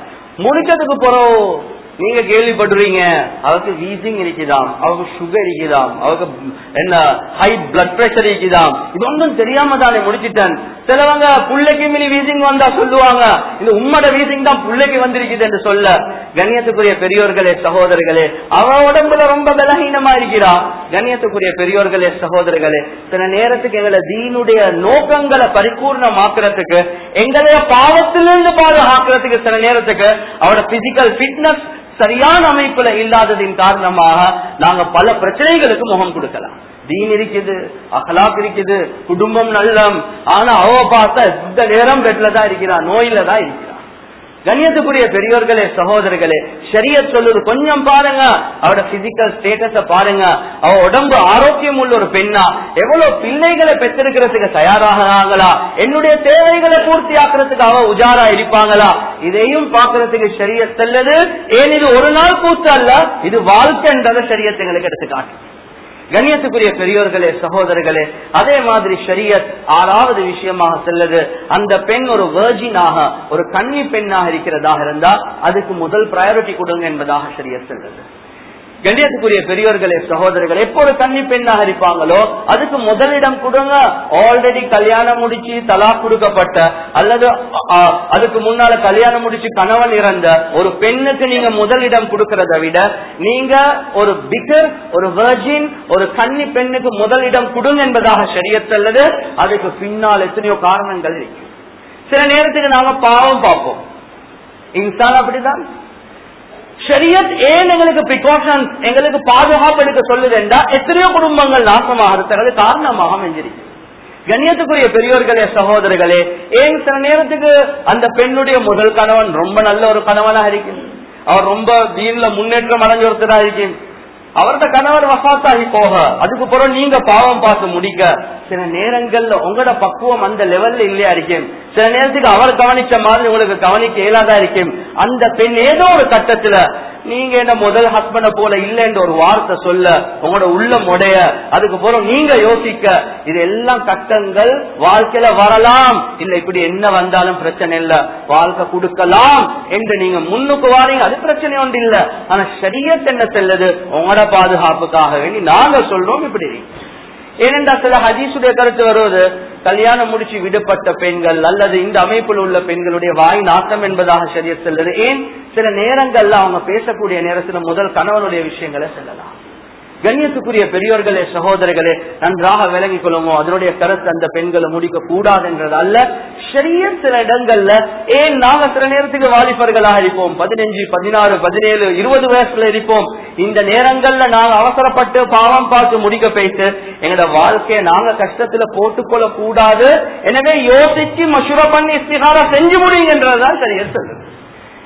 முடிச்சதுக்கு போறோம். நீங்க கேள்விப்படுறீங்க அவருக்கு வீசிங் இருக்குதாம் அவருக்கு சுகர் இருக்குதாம் அவருக்கு என்ன ஹை பிளட் பிரஷர் இருக்குதாம். இது ஒன்றும் தெரியாம தானே முடிச்சிட்டேன். சிலவங்க புள்ளைக்கு மினி வீசிங் வந்தா சொல்லுவாங்க. இந்த உம்மோட வீசிங் தான் புள்ளைக்கு வந்திருக்குது என்று சொல்ல. கண்ணியத்துக்குரிய பெரியோர்களே சகோதரர்களே அவ உடம்புல ரொம்ப பலகீனமா இருக்கிறா. கண்ணியத்துக்குரிய பெரியோர்களே சகோதரர்களே சில நேரத்துக்கு எங்களை தீனுடைய நோக்கங்களை பரிபூர்ணமாக்குறதுக்கு எங்களைய பாவத்திலிருந்து பாதுகாக்கிறதுக்கு சில நேரத்துக்கு அவட பிசிக்கல் பிட்னஸ் சரியான அமைப்புல இல்லாததின் காரணமாக நாங்க பல பிரச்சனைகளுக்கு முகம் கொடுக்கலாம். தீன் இருக்குது அகலாக் இருக்குது குடும்பம் நல்லம். ஆனா அவ பார்த்தா இந்த நேரம் பெட்ல தான் இருக்கிறா நோயில தான் இருக்கு. கண்ணியத்துக்குரிய பெரியோர்களே சகோதரர்களே சரிய சொல்லுது கொஞ்சம் பாருங்க. அவட பிசிக்கல் ஸ்டேட்டஸ பாருங்க. அவ உடம்பு ஆரோக்கியம் உள்ள ஒரு பெண்ணா. எவ்வளவு பிள்ளைகளை பெற்றிருக்கிறதுக்கு தயாராகிறாங்களா? என்னுடைய தேவைகளை பூர்த்தி ஆக்குறதுக்கு அவ உஜாரா இருப்பாங்களா? இதையும் பாக்குறதுக்கு சரிய செல்லது. ஏன் இது ஒரு நாள் கூத்து அல்ல இது வாழ்க்கைன்றத சரியத்தை எங்களுக்கு காட்டு கண்ணியத்துக்குரிய பெரியோர்களே சகோதரர்களே அதே மாதிரி ஷரியத் ஆறாவது விஷயமாக செல்லது. அந்த பெண் ஒரு வேர்ஜினாக ஒரு கன்னி பெண்ணாக இருக்கிறதாக இருந்தா அதுக்கு முதல் ப்ரையாரிட்டி கொடுங்க என்பதாக ஷரியத் செல்லுது கண்ணியத்துக்குரிய பெரியோர்களே சகோதரர்கள் எப்போ ஒரு கன்னி பெண்ணாக இருப்பாங்களோ அதுக்கு முதலிடம் கொடுங்க. ஆல்ரெடி கல்யாணம் முடிச்சு தலா கொடுக்கப்பட்ட அல்லது அதுக்கு முன்னால கல்யாணம் முடிச்சு கணவன் இறந்த ஒரு பெண்ணுக்கு நீங்க முதலிடம் கொடுக்கறத விட நீங்க ஒரு பிகர் ஒரு வெர்ஜின் ஒரு கன்னி பெண்ணுக்கு முதலிடம் கொடுங்க என்பதாக சரியத்தல்லது அதுக்கு பின்னால் எத்தனையோ காரணங்கள் இருக்கு. சில நேரத்துக்கு நாங்க பாவம் பார்ப்போம். இன்சான் அப்படிதான்? ஷரியத் ஏன் எங்களுக்கு பிரிகாஷன் எங்களுக்கு பாதுகாப்பு எடுக்க சொல்லுது எத்தனையோ குடும்பங்கள் நாசமாகிறது காரணமாக அமைஞ்சிருக்கு. கண்ணியத்துக்குரிய பெரியோர்களே சகோதரர்களே ஏன் சில நேரத்துக்கு அந்த பெண்ணுடைய முதல் கணவன் ரொம்ப நல்ல ஒரு கணவனாக இருக்கும் அவர் ரொம்ப தீன்ல முன்னேற்றம் அடைஞ்ச ஒருத்தராக இருக்கு அவரது கணவர் வசாத்தாகி போக. அதுக்கு பிறகு நீங்க பாவம் பார்த்து முடிக்க. சில நேரங்கள்ல உங்களோட பக்குவம் அந்த லெவல்ல இல்லையா இருக்கும். சில நேரத்துக்கு அவர் கவனிச்ச மாதிரி உங்களுக்கு கவனிக்க இயலாதா இருக்கும். அந்த பெண் ஏதோ ஒரு கட்டத்துல நீங்க என்ன முதல் ஹஸ்பண்ட போல இல்லைன்ற ஒரு வார்த்தை சொல்ல உங்களோட உள்ள முடைய அதுக்கு பிறகு நீங்க யோசிக்க இது எல்லாம் கட்டங்கள் வாழ்க்கையில வரலாம். இல்ல இப்படி என்ன வந்தாலும் பிரச்சனை இல்ல. வாழ்க்கை கொடுக்கலாம். என்று நீங்க முன்னுக்கு வாரீங்க. அது பிரச்சனை ஒன்று இல்ல. ஆனா சரியத் என்ன செல்லுது? உங்களோட பாதுகாப்புக்காக வேண்டி நாங்க சொல்றோம் இப்படி. ஏனென்றா சில ஹதீசுடைய கருத்து வருவது கல்யாணம் முடிச்சு விடுபட்ட பெண்கள் அல்லது இந்த அமைப்பில் உள்ள பெண்களுடைய வாய் நாட்டம் என்பதாக சரிய செல்லுது ஏன்? சில நேரங்கள்ல அவங்க பேசக்கூடிய நேரத்துல முதல் கணவனுடைய விஷயங்களை செல்லலாம். கண்ணியத்துக்குரிய பெரியோர்களே சகோதரர்களே நன்றாக விளங்கிக் கொள்ளுமோ அதனுடைய கருத்து அந்த பெண்களை முடிக்க கூடாது என்றது அல்ல. சரிய சில இடங்கள்ல ஏன் நாங்க சில நேரத்துக்கு வாலிபர்களாக இருப்போம்? பதினஞ்சு பதினாறு பதினேழு இருபது வயசுல இருப்போம். இந்த நேரங்கள்ல நாங்க அவசரப்பட்டு பாவம் பார்த்து முடிக்க போயிட்டு எங்களோட வாழ்க்கையை நாங்க கஷ்டத்துல போட்டுக்கொள்ள கூடாது எனவே யோசிச்சு மசூரா பண்ணி இஸ்திகாரம் செஞ்சு முடியுங்கன்றதுதான் சரியா சொல்லுது.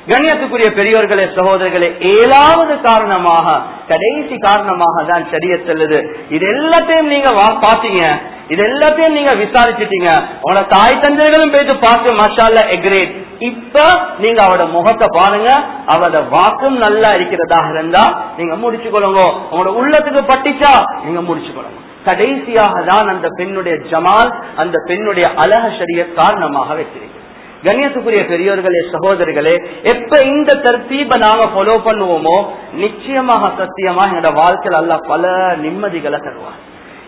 கண்ணியத்துக்குரிய பெரியோர்களே சகோதரர்களே ஏழாவது காரணமாக கடைசி காரணமாக தான் சரிய செல்லுது. இது எல்லாத்தையும் நீங்க வா- பாத்தீங்க இது எல்லாத்தையும் நீங்க விசாரிச்சுட்டீங்க. உங்களோட தாய் தந்தைகளும் போயிட்டு பார்த்து மஷால எக்ரேட் இப்ப நீங்க அவட முகத்தை பாருங்க. அவட வாக்கும் நல்லா இருக்கிறதாக இருந்தா நீங்க முடிச்சு கொள்ளுங்க உங்களோட உள்ளத்துக்கு பட்டிச்சா நீங்க முடிச்சு கொள்ளுங்க கடைசியாக தான் அந்த பெண்ணுடைய ஜமால் அந்த பெண்ணுடைய அழக சரிய காரணமாக வைத்திருக்கு கண்ணியத்துக்குரிய பெரியோர்களே சகோதரிகளே எப்ப இந்த தர்த்தீப நாம ஃபாலோ பண்ணுவோமோ நிச்சயமாக சத்தியமா என்னோட வாழ்க்கையில் அல்ல பல நிம்மதிகளை தருவார்.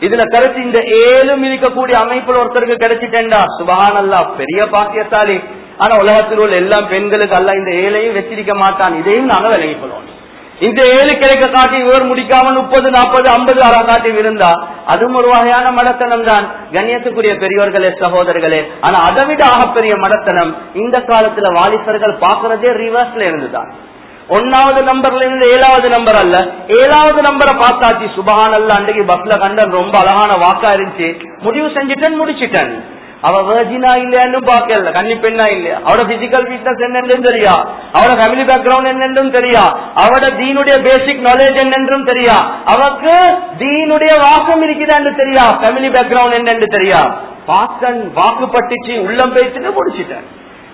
இதுல கருத்து இந்த ஏழும் இருக்கக்கூடிய அமைப்புல ஒருத்தருக்கு கிடைச்சிட்டேன்டா. சுபஹான் அல்லா பெரிய பாக்கியசாலி. ஆனா உலகத்தில் உள்ள எல்லா பெண்களுக்கு அல்ல இந்த ஏழையும் வச்சிருக்க மாட்டான். இதையும் நாங்க விலகிக் கொள்வோம் இந்த ஏழு கிடைக்க காட்டி இவர் முடிக்காம முப்பது நாற்பது ஐம்பது அறா காட்டி இருந்தா அதுவும் ஒரு வகையான மடத்தனம் தான். கண்ணியத்துக்குரிய பெரியோர்களே சகோதரர்களே ஆனா அதை விட ஆகப்பெரிய மடத்தனம் இந்த காலத்துல வாலிபர்கள் பாக்குறதே ரிவர்ஸ்ல இருந்துதான். ஒன்னாவது நம்பர்ல இருந்து ஏழாவது நம்பர் அல்ல. ஏழாவது நம்பரை பார்த்தாச்சு. சுபகான் அல்ல அன்றைக்கு பஸ்ல கண்டன் ரொம்ப அழகான வாக்கா இருந்துச்சு. முடிவு செஞ்சுட்டேன் முடிச்சிட்டேன். அவ வேர்ஜினா இல்லையான்னு பாக்கல கன்னி பெண்ணா இல்லையா அவட பிசிக்கல் பிட்னஸ் என்னென்றும் தெரியா? அவட ஃபேமிலி பேக்ரவுண்ட் என்னென்றும் தெரியா? அவட தீனுடைய பேசிக் நாலேஜ் என்னென்றும் தெரியா? அவக்கு தீனுடைய வாக்கம் இருக்குதான்னு தெரியா? ஃபேமிலி பேக்ரவுண்ட் என்னென்று தெரியா? வாக்கன் வாக்குப்பட்டுச்சு உள்ளம் பேசிட்டு முடிச்சிட்டேன்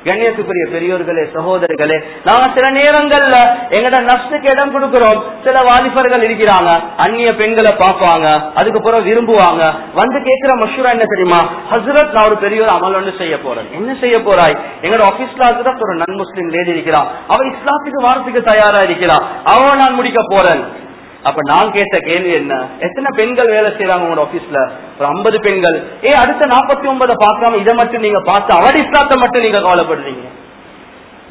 கண்ணியத்துக்குரிய பெரியோர்களே சகோதரர்களே நாங்க சில நேரங்கள்ல எங்கட நஷ்டக்கு இடம் கொடுக்கிறோம். சில வாலிபர்கள் இருக்கிறாங்க. அந்நிய பெண்களை பார்ப்பாங்க. அதுக்கு பிறகு விரும்புவாங்க. வந்து கேட்கிற மஷூரா என்ன தெரியுமா? ஹசரத் நான் ஒரு பெரிய ஒரு அமல் ஒன்று செய்ய போறேன். என்ன செய்ய போறாய்? எங்கட ஆபீஸ்ல ஹசரத் ஒரு நன் முஸ்லீம் லேடி இருக்கிறான். அவ இஸ்லாத்துக்கு வாரத்துக்கு தயாரா இருக்கிறான். அவன் நான் முடிக்க போறேன். அப்ப நான் கேட்ட கேள்வி என்ன? எத்தனை பெண்கள் வேலை செய்யறாங்க உங்களோட ஆபீஸ்ல ஒரு ஐம்பது பெண்கள். ஏ அடுத்த நாற்பத்தி ஒன்பதை பார்க்காம இதை மட்டும் நீங்க பார்த்து அவட இஸ்லாத்தை மட்டும் நீங்க கவலைப்படுறீங்க.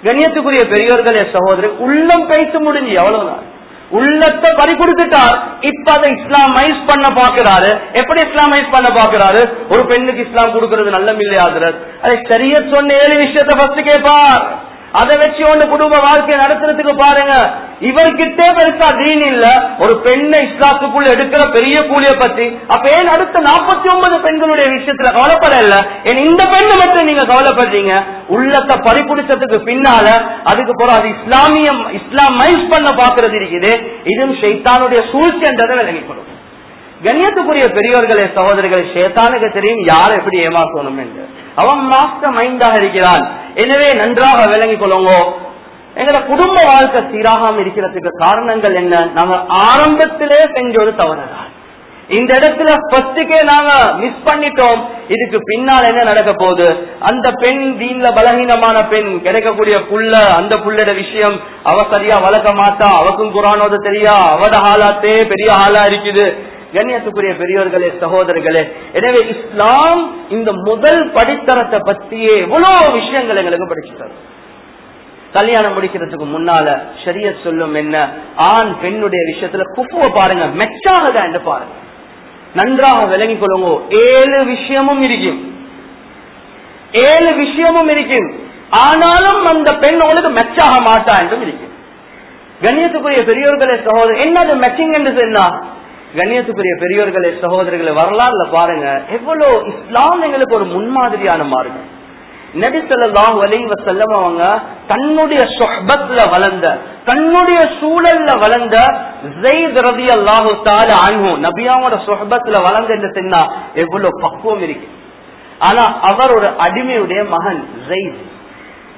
கண்ணியத்துக்குரிய என் சகோதரி உள்ளம் பேச முடிஞ்சு எவ்வளவுதான். உள்ளத்தை பறி கொடுத்துட்டார். இப்ப அதை இஸ்லாமைஸ் பண்ண பாக்குறாரு எப்படி இஸ்லாமைஸ் பண்ண பாக்குறாரு ஒரு பெண்ணுக்கு இஸ்லாம் கொடுக்கறது நல்ல மில்லையாகிறது அதை சரிய சொன்ன ஏழு விஷயத்த ஃபர்ஸ்ட் கேட்பார் அதை வச்சு ஒண்ணு குடும்ப வாழ்க்கையை நடத்துறதுக்கு பாருங்க. இவர்கிட்டே பெருசா தீன் இல்ல. ஒரு பெண்ணை இஸ்லாத்துக்குள்ள எடுக்கிற பெரிய கூலிய பத்தி. அப்ப ஏன் அடுத்த நாற்பத்தி ஒன்பது பெண்களுடைய விஷயத்துல கவலைப்பட இல்ல? ஏன் இந்த பெண்ணை மட்டும் நீங்க கவலைப்படுறீங்க? உள்ளத்தை பறிப்புடிச்சதுக்கு பின்னால அதுக்கு போற அது இஸ்லாமியம் இஸ்லாம் மைஸ் பண்ண பாக்குறது இருக்குது. இதுவும் ஷெய்தானுடைய சூழ்ச்சின்றதை விளங்கிக்கணும். கண்ணியத்துக்குரிய பெரியவர்களே சகோதரிகளை ஷேத்தானுக்கு தெரியும் யார் எப்படி ஏமாற்றணும் என்று. அவன் மாஸ்டர் மைண்டாக இருக்கிறான். எனவே நன்றாக விளங்கிக் கொள்ளுங்கோ. எங்களோட குடும்ப வாழ்க்கை சீராகாம இருக்கிறதுக்கு காரணங்கள் என்ன? நாம ஆரம்பத்திலே செஞ்ச ஒரு தவறுதான். இந்த இடத்துல ஃபர்ஸ்டுக்கே நாங்க மிஸ் பண்ணிட்டோம். இதுக்கு பின்னால் என்ன நடக்க போகுது? அந்த பெண் தீன்ல பலகீனமான பெண் கிடைக்கக்கூடிய புள்ள அந்த புள்ளட விஷயம் அவ சரியா வளர்க்க மாட்டா. அவக்கும் குரானோது தெரியா? அவட ஹாலாத்தே பெரிய ஹாலா இருக்குது. கண்ணியத்துக்குரிய பெரியோர்களே சகோதரர்களே எனவே இஸ்லாம் இந்த முதல் படித்தரத்தை பத்தியே எவ்வளவு விஷயங்கள் எங்களுக்கு படிச்சுட்டாரு கல்யாணம் முடிக்கிறதுக்கு முன்னால சரிய சொல்லும் என்ன? ஆண் பெண்ணுடைய விஷயத்துல குப்புவ பாருங்க மெச்சாகதா என்று பாருங்க. நன்றாக விளங்கி கொள்ளுங்க. ஏழு விஷயமும் இருக்கும். ஏழு விஷயமும் இருக்கும். ஆனாலும் அந்த பெண் உங்களுக்கு மெச்சாக மாட்டா என்றும் இருக்கும். கண்ணியத்துக்குரிய பெரியோர்களே சகோதரர் என்னது மெச்சிங் என்று சொன்னா? கண்ணியத்துக்குரிய பெரியோர்களே சகோதரர்களை வரலாறுல பாருங்க எவ்வளவு இஸ்லாம் எங்களுக்கு ஒரு முன்மாதிரியான மார்க்கம். நபிசல்லாஹு அலைவ செல்லம் அவங்க தன்னுடைய சொஹபத்ல வளர்ந்த தன்னுடைய சூழல்ல வளர்ந்த ஜெயித் ரதி அல்லாஹு தால அன்பு நபியாவோட சொஹபத்துல வளர்ந்த என்று சொன்னா எவ்வளவு பக்குவம் இருக்கு. ஆனா அவர் ஒரு அடிமையுடைய மகன் ஜெயித்.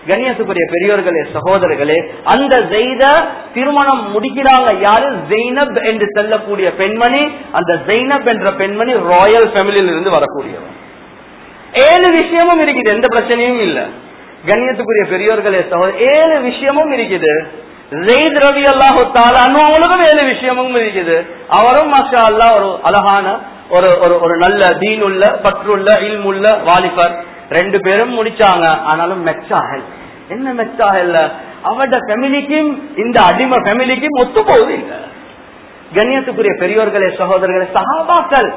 கண்ணியத்துக்குரிய பெரியோர்களே சகோதரர்களே அந்த ஜெயித திருமணம் முடிக்கிறாங்க யாரு? ஜெய்னப் என்று செல்லக்கூடிய பெண்மணி அந்த ஜெய்னப் என்ற பெண்மணி ராயல் ஃபேமிலியில் இருந்து வரக்கூடியவர் ஏழு விஷயமும் இருக்குது எந்த பிரச்சனையும் இல்ல. கண்ணியத்துக்குரிய பெரியோர்களே சகோதரர் ஏழு விஷயமும் இருக்குது. ஜெயித் ரவி அல்லாஹு அவங்களுக்கும் ஏழு விஷயமும் இருக்குது. அவரும் மாஷா அல்லா ஒரு அழகான ஒரு ஒரு ஒரு நல்ல தீன் உள்ள பற்றுள்ள இல்முள்ள வாலிபர். ரெண்டு பேரும் முடிச்சாங்க. ஆனாலும் மெச்சாகல் என்ன மெச்சாகல் அவட ஃபேமிலிக்கும் இந்த அடிமை ஃபேமிலிக்கும் ஒத்து போகுது இல்ல. கண்ணியத்துக்குரிய பெரியோர்களே சகோதரர்களே சகாபாக்கள்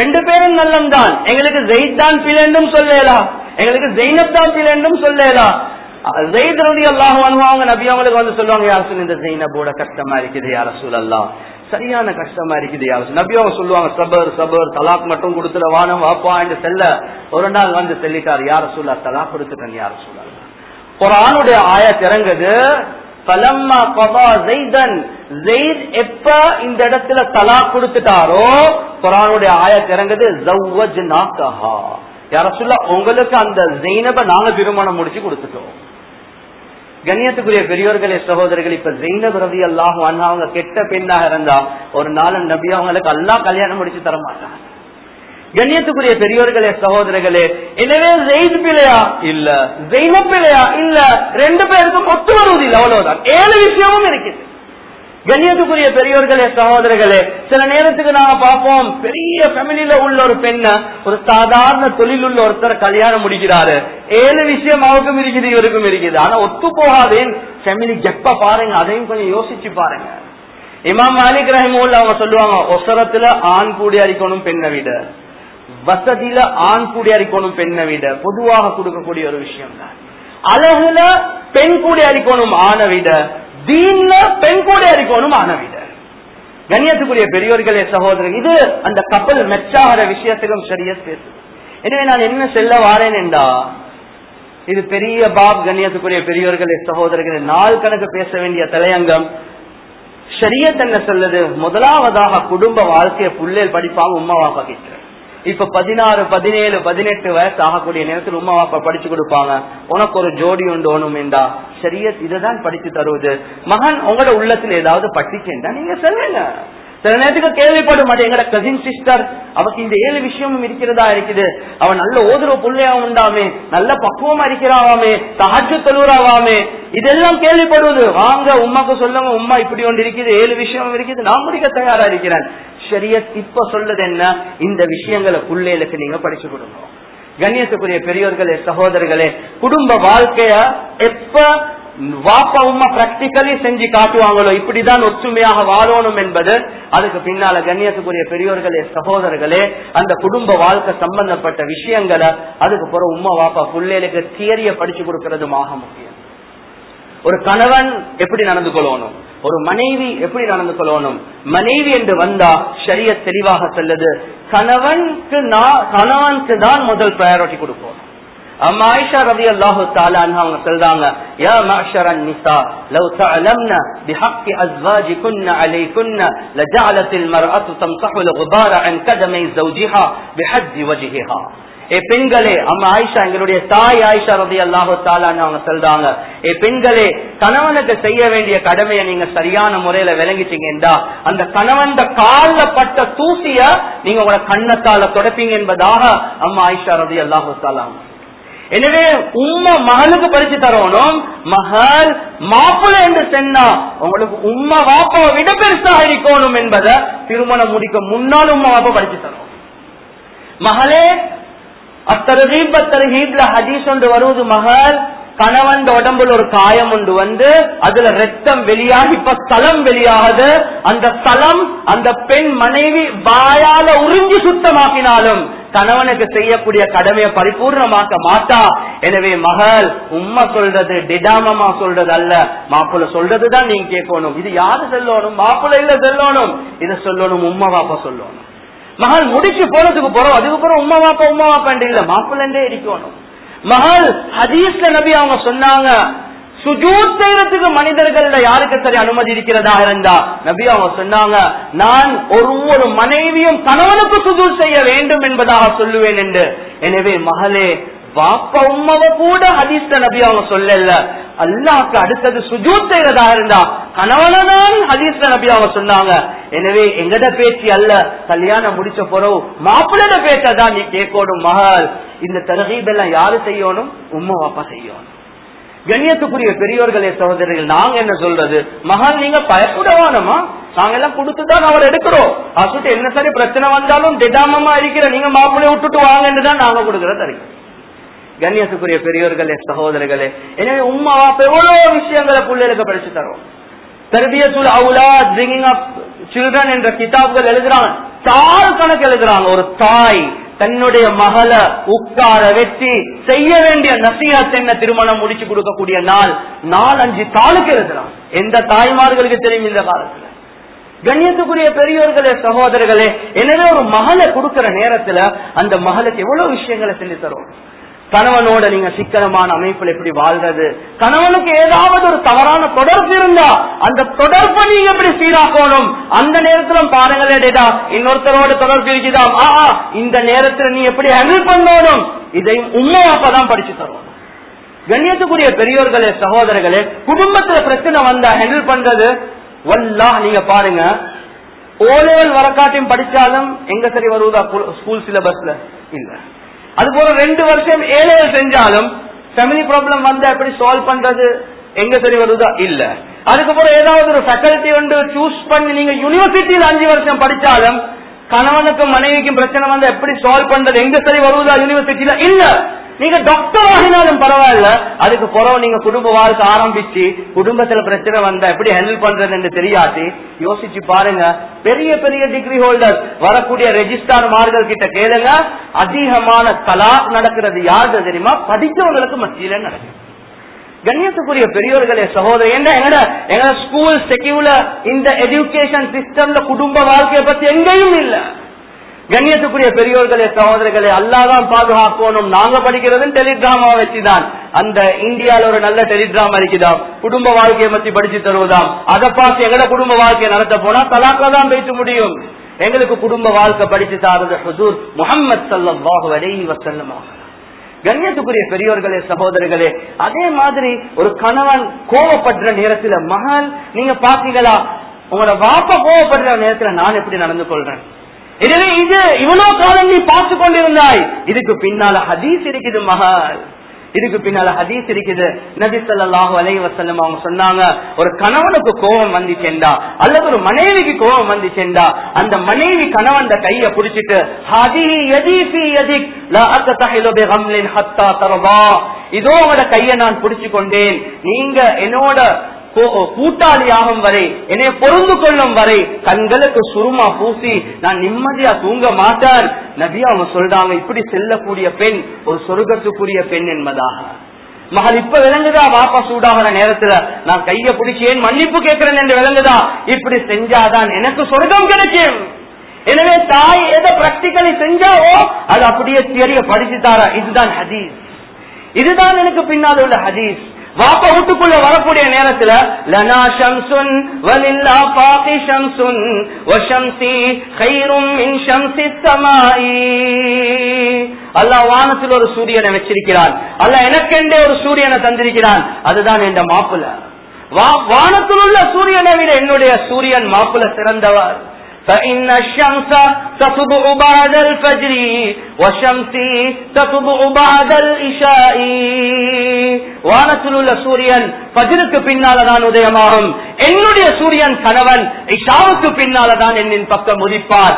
ரெண்டு பேரும் நல்லம் தான். எங்களுக்கு ஜெயித் தான் பிளண்டும் சொல்லலாம் எங்களுக்கு ஜெயினப் தான் பிளண்டும் சொல்லலாம் ஜெயித் ரவி அல்லாஹ் அவங்க நபி அவங்களுக்கு வந்து சொல்லுவாங்க யார் சொல்லி இந்த ஜெயினபோட கஷ்டமா இருக்குது யார சூழல்லாம் சரியான கஷ்டமா இருக்குது யாரும் நபி அவங்க சொல்லுவாங்க சபர் சபர் தலாக் மட்டும் கொடுத்துல வானம் வாப்பா என்று செல்ல. ஒரு நாள் வந்து செல்லிட்டார் யார சொல்லா தலாக் கொடுத்துட்டேன் யார சொல்லா ஒரு ஆணுடைய ஆய திறங்குது பலம்மா பபா ஜெய்தன் ஜெயித் எப்ப இந்த இடத்துல தலா கொடுத்துட்டாரோ குரானுடைய ஆய திறங்குது ஜவ்வஜ் நாக்கஹா யார சொல்ல உங்களுக்கு அந்த ஜெயினப நாங்க திருமணம் முடிச்சு கொடுத்துட்டோம். கண்ணியத்துக்குரிய பெரியோர்களே சகோதரர்கள் இப்ப ஜெயினப் ரவி அல்லாஹ் அவங்க கெட்ட பெண்ணாக இருந்தா ஒரு நாள் நபி அவங்களுக்கு அல்லா கல்யாணம் முடிச்சு தர மாட்டாங்க. கண்ணியத்துக்குரிய பெரியோர்களே சகோதரர்களே எனவே ஜெயித் பிள்ளையா? இல்ல. ஜெயின பிள்ளையா? இல்ல. ரெண்டு பேருக்கும் ஒத்து வருவது இல்லை அவ்வளவுதான். ஏழு விஷயமும் இருக்குது. கண்ணியத்துக்குரிய பெரியோர்களே சகோதரர்களே சில நேரத்துக்கு நாங்க பார்ப்போம் பெரிய ஃபேமிலியில உள்ள ஒரு பெண்ண ஒரு சாதாரண தொழில் உள்ள ஒருத்தர் கல்யாணம் முடிக்கிறாரு. ஏழு விஷயம் அவருக்கும் இருக்குது இவருக்கும் இருக்குது. ஆனா ஒத்து போகாதேன் ஃபேமிலி கெப்ப பாருங்க அதையும் கொஞ்சம் யோசிச்சு பாருங்க. இமாம் மாலிக் ரஹிமுல்ல அவங்க சொல்லுவாங்க ஒசரத்துல ஆண் கூடி அரிக்கணும் பெண்ணை விட. வசதியில ஆண் கூடி அரிக்கணும் பெண்ணை விட. பொதுவாக கொடுக்கக்கூடிய ஒரு விஷயம் தான் அழகுல பெண் கூடி அரிக்கணும் ஆணை விட. தீன்ல பெண் கூட இருக்கணும் ஆனவிட கண்ணியத்துக்குரிய பெரியோர்களே சகோதரர் இது அந்த கப்பல் மெச்சாகிற விஷயத்திலும் சரியா சேர்த்து எனவே நான் என்ன செல்ல வாரேன் என்றா இது பெரிய பாப் கண்ணியத்துக்குரிய பெரியோர்களே சகோதரர்களே நாள் கணக்கு பேச வேண்டிய தலையங்கம். சரியத் என்ன சொல்லுது? முதலாவதாக குடும்ப வாழ்க்கையை புள்ளேல் படிப்பாங்க உமாவா வாப்பா இப்ப பதினாறு பதினேழு பதினெட்டு வயசு ஆகக்கூடிய நேரத்தில் உமா அப்பா படிச்சு கொடுப்பாங்க. உனக்கு ஒரு ஜோடி உண்டு ஒண்ணுமேண்டா சரியத் இதுதான் படிச்சு தருவது. மகன் உங்களோட உள்ளத்துல ஏதாவது பட்டிச்சேன்டா நீங்க சொல்லுங்க. சில நேரத்துக்கு கேள்விப்பட மாட்டேன். எங்கட கசின் சிஸ்டர் அவக்கு இந்த ஏழு விஷயமும் இருக்கிறதா இருக்குது. அவன் நல்ல ஓதுற புள்ளையாவும் உண்டாமே. நல்ல பக்குவமா இருக்கிறாவாமே. தாஜு தொழுறாவாமே. இதெல்லாம் கேள்விப்படுவது. வாங்க உமாக்கு சொல்லுங்க. உமா இப்படி ஒன்று இருக்குது ஏழு விஷயம் இருக்குது. நான் முடிக்க தயாரா இருக்கிறேன். ஷரியத் இப்ப சொல்றது என்ன? இந்த விஷயங்களை பிள்ளைகளுக்கு நீங்க படிச்சு கொடுங்க. கண்ணியத்துக்குரிய பெரியோர்களே சகோதரர்களே குடும்ப வாழ்க்கைய எப்ப வாப்பா உமா பிராக்டிக்கலி செஞ்சு காட்டுவாங்களோ இப்படிதான் ஒற்றுமையாக வாழணும் என்பது அதுக்கு பின்னால கண்ணியத்துக்குரிய பெரியோர்களே சகோதரர்களே அந்த குடும்ப வாழ்க்கை சம்பந்தப்பட்ட விஷயங்களை அதுக்கு பிறகு உமா வாப்பா பிள்ளைகளுக்கு தியரிய படிச்சு கொடுக்கறதுமாக முக்கியம். ஒரு கணவன் எப்படி நடந்து கொள்ளணும் ஒரு மனைவி எப்படி நடந்து கொள்ளணும் மனைவி என்று வந்தா சரிய தெளிவாக சொல்லுது கணவனுக்கு நான் கணவனுக்கு தான் முதல் ப்ரையாரிட்டி கொடுப்போம் அம்மா ஆயிஷா ரவி அல்லாஹு தாலான்னு அவங்க சொல்றாங்க யா மாஷர النساء لو تعلمن بحق ازواجكن عليكن لجعلت المرأة تمسح الغبار عن قدمي زوجها بحج وجهها ஏ பெண்களே அம்மா ஆயிஷா எங்களுடைய தாய் ஆயிஷா ரதி அல்லாஹோ தாலான்னு அவங்க சொல்றாங்க. ஏ பெண்களே கணவனுக்கு செய்ய வேண்டிய கடமையை நீங்க சரியான முறையில விளங்கிட்டீங்கன்னா அந்த கணவன் கால பட்ட தூசிய நீங்க உங்களை கண்ணத்தால தொடப்பீங்க என்பதாக அம்மா ஆயிஷா ரதி அல்லாஹோ தாலாங்க எனவே உம்மா மகளுக்கு பறிச்சு தரணும். மகள் மாப்பிள்ளை என்று சொன்னா உங்களுக்கு உம்மா வாப்பாவை விட பெருசா இருக்கணும் என்பதை திருமணம் முடிக்க முன்னால் உம்மா வாப்பா பறிச்சு தரும் மகளே அத்தருகீப் அத்தருகீப்ல ஹதீஸ் ஒன்று வருவது மகள் கணவன் உடம்புல ஒரு காயம் உண்டு வந்து அதுல ரத்தம் வெளியாகி இப்ப ஸ்தலம் வெளியாகுது. அந்த ஸ்தலம் அந்த பெண் மனைவி வாயால உறிஞ்சி சுத்தமாக்கினாலும் கணவனுக்கு செய்யக்கூடிய கடமையை பரிபூர்ணமாக்க மாட்டா. எனவே மகள் உண்மை சொல்றது டிடாமமா சொல்றது அல்ல. மாப்பிள்ள சொல்றதுதான் நீங்க கேட்கணும். இது யாரு சொல்லணும்? மாப்பிள்ள இல்ல சொல்லணும். இதை சொல்லணும் உண்மை வாப்ப சொல்லணும். மகள் முடிச்சு போனதுக்கு போறோம் அதுக்கப்புறம் உமா வாப்பா உமா வாப்பாண்டு இல்ல மாப்பிள்ளே இருக்கணும் மகள் ஹதீஸ்ல நபி அவங்க சொன்னாங்க சுஜூத் செய்யறதுக்கு மனிதர்கள்ல யாருக்கு சரி அனுமதி இருக்கிறதா இருந்தா நபி அவங்க சொன்னாங்க நான் ஒரு ஒரு மனைவியும் கணவனுக்கு சுஜூத் செய்ய வேண்டும் என்பதாக சொல்லுவேன் என்று எனவே மகளே வாப்ப உம்மாவை கூட ஹதீஸ்ல நபி அவங்க சொல்லல. அல்லாக்கு அடுத்தது சுஜூத்தா இருந்தா கணவனதான் ஹதீஸ்ல நபி அவங்க சொன்னாங்க. எனவே எங்கட பேச்சு அல்ல. கல்யாணம் முடிச்ச போறோம் மாப்பிள்ளட பேச்சதான் நீ கேட்கணும் மகள். இந்த தரகீபெல்லாம் யாரு செய்யணும்? உம்மா வாப்பா செய்யணும். கண்ணியத்துக்குரிய பெரியோர்களே சகோதரர்கள் நாங்க என்ன சொல்றது? மகள் நீங்க பயப்படவானமா நாங்க எல்லாம் கொடுத்துதான் அவர் எடுக்கிறோம். அசுட்டு என்ன சரி பிரச்சனை வந்தாலும் திடாமமா இருக்கிற நீங்க மாப்பிள்ளைய விட்டுட்டு வாங்கன்னு தான் நாங்க கொடுக்கறத தரி கண்ணியத்துக்குரிய பெரியோர்களே சகோதரர்களே எனவே உம்மா எவ்வளவு விஷயங்களை பிள்ளைகளுக்கு படிச்சு தரும் தர்பியத்துல் அவுலா பிரிங்கிங் அப் சில்ட்ரன் என்ற கிதாபுகள் எழுதுறாங்க. தாள் கணக்கு எழுதுறாங்க. ஒரு தாய் தன்னுடைய மகளை உட்கார வச்சு செய்ய வேண்டிய நசீகத் என்ன திருமணம் முடிச்சு கொடுக்கக்கூடிய நாள்? நாலஞ்சு தாளுக்கு எழுதுறான் எந்த தாய்மார்களுக்கு தெரியும் இந்த காலத்துல? கண்ணியத்துக்குரிய பெரியோர்களே சகோதரர்களே எனவே ஒரு மகளை கொடுக்கிற நேரத்துல அந்த மகளுக்கு எவ்வளவு விஷயங்களை சொல்லி தரும் கணவனோட நீங்க சிக்கனமான அமைப்பில் எப்படி வாழ்றது? கணவனுக்கு ஏதாவது ஒரு தவறான தொடர்பு இருந்தா அந்த தொடர்பை நீங்க எப்படி சீராக்கணும்? அந்த நேரத்துல பாருங்களேடா இன்னொருத்தரோட தொடர்பு இருக்குதாம் ஆ இந்த நேரத்துல நீ எப்படி ஹேண்டில் பண்ணணும்? இதை உண்மை அப்பதான் படிச்சு தரும் கண்ணியத்துக்குரிய பெரியோர்களே சகோதரர்களே குடும்பத்துல பிரச்சனை வந்தா ஹேண்டில் பண்றது? வல்லா நீங்க பாருங்க. ஓ லெவல் வரக்காட்டியும் படிச்சாலும் எங்க சரி வருவதா ஸ்கூல் சிலபஸ்ல இல்ல. அது போல ரெண்டு வருஷம் ஏழைகள் செஞ்சாலும் ஃபேமிலி ப்ராப்ளம் வந்தா எப்படி சால்வ் பண்றது? எங்க சரி வருதா? இல்ல. அதுக்கப்புறம் ஏதாவது ஒரு ஃபேக்கல்டி வந்து சூஸ் பண்ணி நீங்க யூனிவர்சிட்டியில் அஞ்சு வருஷம் படிச்சாலும் கணவனுக்கும் மனைவிக்கும் பிரச்சனை வந்தா எப்படி சால்வ் பண்றது? எங்க சரி வருவதா யூனிவர்சிட்டியில இல்ல. நீங்க டாக்டர் ஆகினாலும் பரவாயில்ல. அதுக்கு பிறகு நீங்க குடும்ப வாழ்க்கை ஆரம்பிச்சு குடும்பத்துல பிரச்சனை வந்தா எப்படி ஹேண்டில் பண்றதுன்னு தெரியாது யோசிச்சு பாருங்க. பெரிய பெரிய டிகிரி ஹோல்டர் வரக்கூடிய ரெஜிஸ்டார் மார்கள் கிட்ட கேளுங்க. அதிகமான கலா நடக்கிறது யாரு தெரியுமா? படிச்சவங்களுக்கு மத்தியில நடக்கும். கண்ணியத்துக்குரிய பெரியோர்களே சகோதரி என்ன எங்கட எங்க ஸ்கூல் செக்யூல இந்த எஜுகேஷன் சிஸ்டம்ல குடும்ப வாழ்க்கையை பத்தி எங்கேயும் இல்ல. கண்ணியத்துக்குரிய பெரியோர்களே சகோதரர்களே அல்லாதான் பாதுகாக்கணும். நாங்க படிக்கிறது டெலிகிராமா வச்சுதான். அந்த இந்தியால ஒரு நல்ல டெலிட்ராமா இருக்குதாம் குடும்ப வாழ்க்கையை பத்தி படிச்சு தருவதாம். அதை பார்த்து எங்கட குடும்ப வாழ்க்கையை நடத்த போனா தலாக்கில தான் பேச முடியும். எங்களுக்கு குடும்ப வாழ்க்கை படிச்சு தாரது ஹசூர் முகமது சல்லாஹு அலைஹி வசல்லமா கண்ணியத்துக்குரிய பெரியோர்களே சகோதரர்களே அதே மாதிரி ஒரு கணவன் கோவப்படுற நேரத்துல மகன் நீங்க பாத்தீங்களா உங்களோட வாப்ப கோவப்படுற நேரத்துல நான் எப்படி நடந்து கொள்றேன்? எனவே இது இவ்வளவு காலம் நீ பார்த்து கொண்டிருந்தாய். இதுக்கு பின்னால ஹதீஸ் இருக்குது மகள் இதுக்கு பின்னால ஹதீஸ் இருக்குது. நபி ஸல்லல்லாஹு அவங்க சொன்னாங்க ஒரு கணவனுக்கு கோபம் வந்து சென்றா அல்லது ஒரு மனைவிக்கு கோபம் வந்து சென்றா அந்த மனைவி கணவன் கைய புடிச்சிட்டு யதி ஹத்தா இதோ அவட கைய நான் புடிச்சு கொண்டேன். நீங்க என்னோட கூட்டாளியாகும் வரை என்னை பொருந்து கொள்ளும் வரை கண்களுக்கு சுருமா பூசி நான் நிம்மதியா தூங்க மாட்டேன் நபி அவங்க சொல்றாங்க இப்படி செல்லக்கூடிய பெண் ஒரு சொர்க்கத்துக்குரிய பெண் என்பதாக. மகள் இப்ப விளங்குதா வாப்பா சூடாகிற நேரத்துல? நான் கைய பிடிச்சி ஏன் மன்னிப்பு கேட்கிறேன் என்று விளங்குதா? இப்படி செஞ்சாதான் எனக்கு சொர்க்கம் கிடைக்கும். எனவே தாய் எதை பிராக்டிக்கலி செஞ்சாவோ அது அப்படியே தியரிய படிச்சு தாரா. இதுதான் ஹதீஸ். இதுதான் எனக்கு பின்னால் உள்ள ஹதீஸ். வாப்ப வீட்டுக்குள்ள வரக்கூடிய நேரத்துல லனா ஷம்சுன் வலில்லா பாபி ஷம்சுன் வஷம்சி கைரும் மின் ஷம்சி சமாயி அல்லாஹ் வானத்தில் ஒரு சூரியனை வச்சிருக்கிறான். அல்லாஹ் எனக்கெண்டே ஒரு சூரியனை தந்திருக்கிறான். அதுதான் என் மாப்பிள்ள. வானத்தில் உள்ள சூரியனை விட என்னுடைய சூரியன் மாப்பிள்ள சிறந்தவர். فإن الشمس تطبع بعد الفجر وشمسي تطبع بعد الإشاء வானத்தில் உள்ள சூரியன் பஜருக்கு பின்னாலதான் உதயமாகும் என்னுடைய சூரியன் கணவன் இஷாவுக்கு பின்னாலதான் என்னின் பக்கம் உதிப்பார்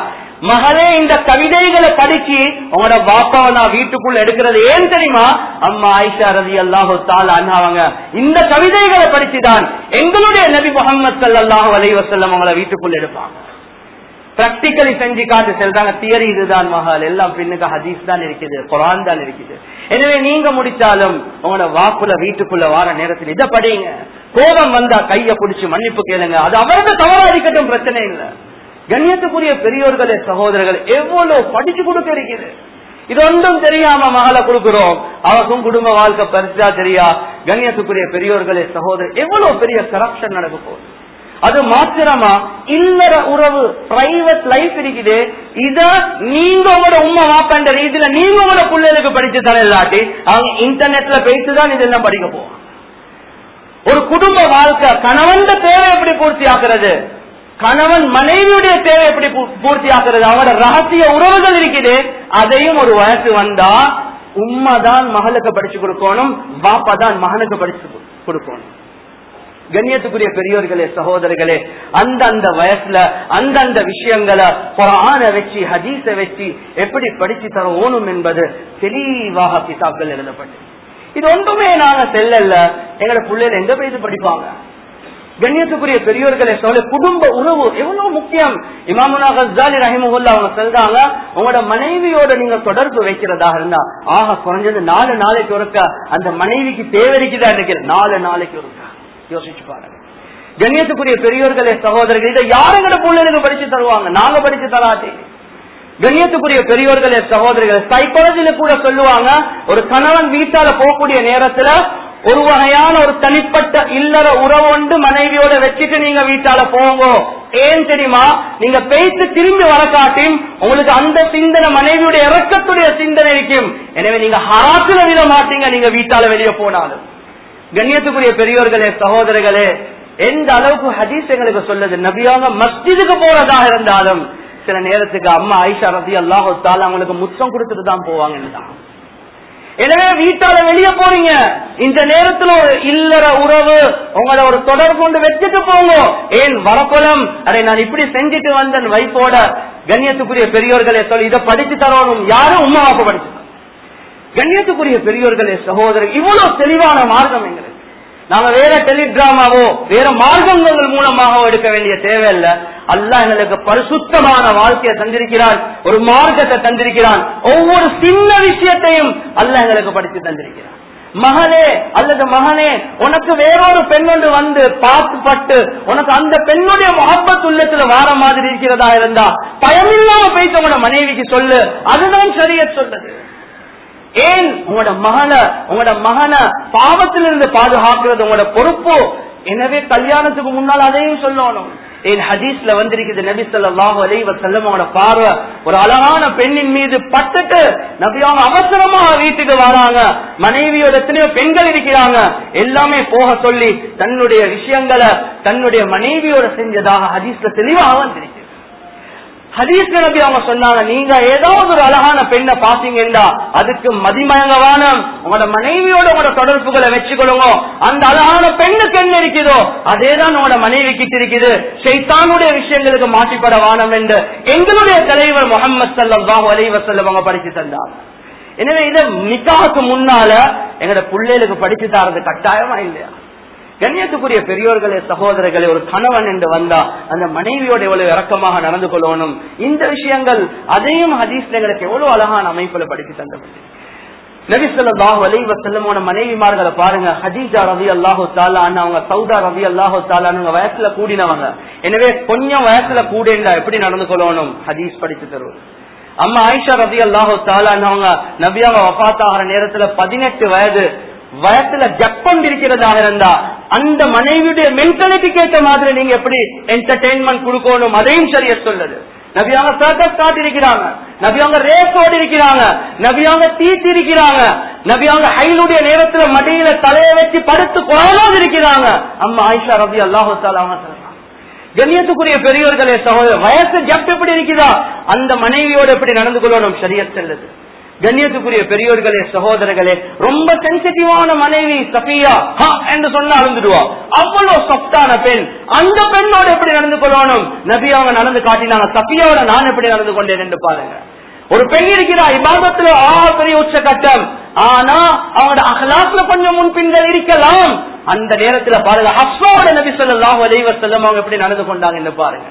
மகளே இந்த கவிதைகளை படிச்சு உங்களோட பாப்பாவை நான் வீட்டுக்குள்ள எடுக்கிறது ஏன் தெரியுமா அம்மா ஆயிஷா ரதி அல்லாஹு அவங்க இந்த கவிதைகளை படிச்சுதான் எங்களுடைய நபி முகமது சல்லாஹூ அலைவசல்லம் அவங்கள வீட்டுக்குள்ள எடுப்பாங்க பிராக்டிக்கலி செஞ்சு காட்டு செல்றாங்க. தியரி இதுதான் மகால். எல்லாம் பின்னுக்கு ஹதீஸ் தான் இருக்குது குரான் தான் இருக்குது. எனவே நீங்க முடிச்சாலும் உங்களோட வாக்குல வீட்டுக்குள்ள வார நேரத்தில் இதை படிங்க. கோபம் வந்தா கைய புடிச்சு மன்னிப்பு கேளுங்க. அது அவருக்கு தவறா இருக்கட்டும் பிரச்சனை இல்லை. கண்ணியத்துக்குரிய பெரியோர்களே சகோதரர்கள் எவ்வளவு படிச்சு கொடுக்க இருக்குது. இது ஒன்றும் தெரியாம மகளை கொடுக்கிறோம். அவருக்கும் குடும்ப வாழ்க்கை பரிசா தெரியா? கண்ணியத்துக்குரிய பெரியோர்களே சகோதரர் எவ்வளவு பெரிய கரப்ஷன் நடக்க போகுது? அது மாத்திரமா? இல்லற உறவு பிரைவேட் லைஃப் இருக்குது. இத நீங்க உங்களோட உண்மை வாப்பன்ற ரீதியில நீங்க உங்களோட பிள்ளைகளுக்கு படிச்சு தர இல்லாட்டி அவங்க இன்டர்நெட்ல பேசிதான் இதெல்லாம் படிக்க போவாங்க. ஒரு குடும்ப வாழ்க்கை கணவன் தேவை எப்படி பூர்த்தி ஆக்குறது? கணவன் மனைவியுடைய தேவை எப்படி பூர்த்தி ஆக்குறது? அவரோட ரகசிய உறவுகள் இருக்குது. அதையும் ஒரு வயசு வந்தா உண்மைதான் மகளுக்கு படிச்சு கொடுக்கணும் பாப்பா தான் மகனுக்கு படிச்சு கொடுக்கணும். கண்ணியத்துக்குரிய பெரியோர்களே சகோதரர்களே அந்தந்த வயசுல அந்தந்த விஷயங்களை புறான வச்சு ஹதீஸ வச்சு எப்படி படிச்சு தரணும் என்பது தெளிவாக கிதாப்கள் எழுதப்பட்டு இது ஒன்றுமே நாங்க செல்லல. எங்களோட பிள்ளைகள் எங்க போய் படிப்பாங்க? கண்ணியத்துக்குரிய பெரியோர்களே சொல்ல குடும்ப உறவு எவ்வளவு முக்கியம். இமாமுனா ஹசாலி ரஹிமுல்லா அவங்க சொல்றாங்க உங்களோட மனைவியோட நீங்க தொடர்பு வைக்கிறதாக இருந்தா ஆக குறைஞ்சது நாலு நாளைக்கு ஒருக்க அந்த மனைவிக்கு தேவை இருக்குதா. நாலு நாளைக்கு ஒருக்கா. யோசிச்சு பாருங்க. கண்ணியத்துக்குரிய பெரியோர்களே சகோதரர்கள் இதை யாருங்கிற பிள்ளைகளுக்கு படிச்சு தருவாங்க? நாங்க படிச்சு தராதே. கண்ணியத்துக்குரிய பெரியோர்களே சகோதரிகள் சைக்காலஜில கூட சொல்லுவாங்க ஒரு கணவன் வீட்டால போகக்கூடிய நேரத்துல ஒரு வகையான ஒரு தனிப்பட்ட இல்லற உறவு ஒன்று மனைவியோட வச்சுட்டு நீங்க வீட்டால போங்க. ஏன் தெரியுமா? நீங்க பேசி திரும்பி வரக்காட்டியும் உங்களுக்கு அந்த சிந்தனை மனைவியுடைய இறக்கத்துடைய சிந்தனை இருக்கும். எனவே நீங்க ஹராத்துல விட மாட்டீங்க நீங்க வீட்டால வெளியே போனாலும். கண்ணியத்துக்குரிய பெரியோர்களே சகோதரர்களே எந்த அளவுக்கு ஹதீஸ் எங்களுக்கு சொல்லுது? நபியாக மஸ்ஜிதுக்கு போறதாக இருந்தாலும் சில நேரத்துக்கு அம்மா ஐஷா ரதி அல்லாஹால அவங்களுக்கு முத்தம் கொடுத்துட்டு தான் போவாங்க எனவே வீட்டால வெளியே போறீங்க. இந்த நேரத்துல ஒரு இல்லற உறவு உங்களை ஒரு தொடர்பு கொண்டு வச்சுட்டு போங்க. ஏன் வரப்பலம் அதை நான் இப்படி செஞ்சுட்டு வந்தேன் வைப்போட. கண்ணியத்துக்குரிய பெரியோர்களை சொல்லி இதை படிச்சு தரணும். யாரும் உமா படிச்சு கண்ணியத்துக்குரிய பெரியோர்களே சகோதரர் இவ்வளவு தெளிவான மார்க்கம் எங்களுக்கு. நாம வேற டெலிகிராமாவோ வேற மார்க்கங்கள் மூலமாக எடுக்க வேண்டிய தேவையில்லை. அல்லா எங்களுக்கு பரிசுத்தமான வாழ்க்கையை தந்திருக்கிறான் ஒரு மார்க்கத்தை தந்திருக்கிறான். ஒவ்வொரு சின்ன விஷயத்தையும் அல்ல எங்களுக்கு படித்து தந்திருக்கிறான். மகளே அல்லது மகனே உனக்கு வேறொரு பெண் ஒன்று வந்து பார்த்து பட்டு உனக்கு அந்த பெண்ணுடைய மொஹப்பத் உள்ளத்துல வார மாதிரி இருக்கிறதா இருந்தா பயமில்லாம பேச உங்களோட மனைவிக்கு சொல்லு. அதுதான் சரிய சொல்றது. ஏன் உங்களோட மகனை உங்களோட மகனை பாவத்திலிருந்து பாதுகாக்கிறது உங்களோட பொறுப்பு? எனவே கல்யாணத்துக்கு முன்னால் அதையும் சொல்லணும். ஏன் ஹதீஸ்ல வந்திருக்குது நபி சொல்லாஹு அலைவ செல்லமோட பார்வை. ஒரு அழகான பெண்ணின் மீது பட்டுட்டு நபியாங்க அவசரமா வீட்டுக்கு வராங்க. மனைவியோட எத்தனையோ பெண்கள் இருக்கிறாங்க. எல்லாமே போக சொல்லி தன்னுடைய விஷயங்களை தன்னுடைய மனைவியோட செஞ்சதாக ஹதீஸ்ல தெளிவாக வந்திருக்கு. ஹதீஸ் நபி அவங்க சொன்னாங்க நீங்க ஏதாவது ஒரு அழகான பெண்ணை பாத்தீங்கன்னா அதுக்கு மதிமயங்கவான உங்களோட மனைவியோட உங்களோட தொடர்புகளை வச்சுக்கொள்ளுங்க. அந்த அழகான பெண்ணுக்கு என்ன இருக்குதோ அதேதான் உங்களோட மனைவி கிட்ட இருக்குது சைத்தானுடைய விஷயங்களுக்கு மாற்றிப்பட வானம் என்று எங்களுடைய தலைவர் முகமது சல்லாஹூ அலைவசல்லம் அவங்க படிச்சு தந்தார். எனவே இதை நிக்காவுக்கு முன்னால எங்களோட பிள்ளைகளுக்கு படிச்சு தரது கட்டாயமா இல்லையா? கண்ணியத்துக்குரிய பெரியோர்களே சகோதரர்களே ஒரு கணவன் என்று வந்தா அந்த மனைவியோட எவ்வளவு இறக்கமாக நடந்து கொள்ளணும்? இந்த விஷயங்கள் அதையும் ஹதீஸ்ல எங்களுக்கு எவ்வளவு அழகான அமைப்புல படித்து தந்தது நபிசல்லாஹு அலைவ செல்லமோன மனைவிமார்களை பாருங்க. ஹதீஜா ரவி அல்லாஹு தாலான்னு அவங்க சவுதா ரவி அல்லாஹு தாலான்னு வயசுல கூடினவங்க. எனவே கொஞ்சம் வயசுல கூடேண்டா எப்படி நடந்து கொள்ளணும்? ஹதீஸ் படித்து தருவது. அம்மா ஆயிஷா ரவி அல்லாஹு தாலான்னு அவங்க நபியாவ வபாத்தாகிற நேரத்துல பதினெட்டு வயது வயசுல ஜப்பம் இருக்கிறதாக இருந்தா அந்த மனைவியுடைய மென்டாலிட்டிக்கு ஏற்ற மாதிரி நீங்க எப்படி என்டர்டெயின்மெண்ட் கொடுக்கணும்? அதையும் சரியா சொல்லுது. நபியாங்க சர்க்கஸ் காட்டிருக்கிறாங்க நபியாங்க ரேஸோடு இருக்கிறாங்க நபியாங்க தீட்டி இருக்கிறாங்க நபியாங்க ஹைலுடைய நேரத்துல மடியில தலையை வச்சு படுத்து குழந்தை இருக்கிறாங்க. அம்மா ஆயிஷா ரபி அல்லாஹு சொல்றாங்க கண்ணியத்துக்குரிய பெரியவர்களே சகோதரர் வயசு ஜப் எப்படி இருக்குதா? அந்த மனைவியோடு எப்படி நடந்து கொள்ளணும்? சரியா செல்லுது. கண்ணியத்துக்குரிய பெரியோர்களே சகோதரர்களே ரொம்ப சென்சிட்டிவான மனைவி சஃபியா என்று சொன்னா அழுந்துடுவா. அவ்வளவு சொப்டான பெண். அந்த பெண்ணோட எப்படி நடந்து கொள்ளணும்? நபி அவங்க நடந்து காட்டினாங்க சஃபியாவோட நான் எப்படி நடந்து கொண்டேன் என்று பாருங்க. ஒரு பெண் இருக்கிறா இபாதத்துல ஆ பெரிய உச்ச கட்டம். ஆனா அவங்களோட அகலாத்துல கொஞ்சம் முன்பின்கள் இருக்கலாம். அந்த நேரத்துல பாருங்க ஹஸ்வாவோட நபி சொல்லாஹ் அலைவர் செல்லம் அவங்க எப்படி நடந்து கொண்டாங்கன்னு பாருங்க.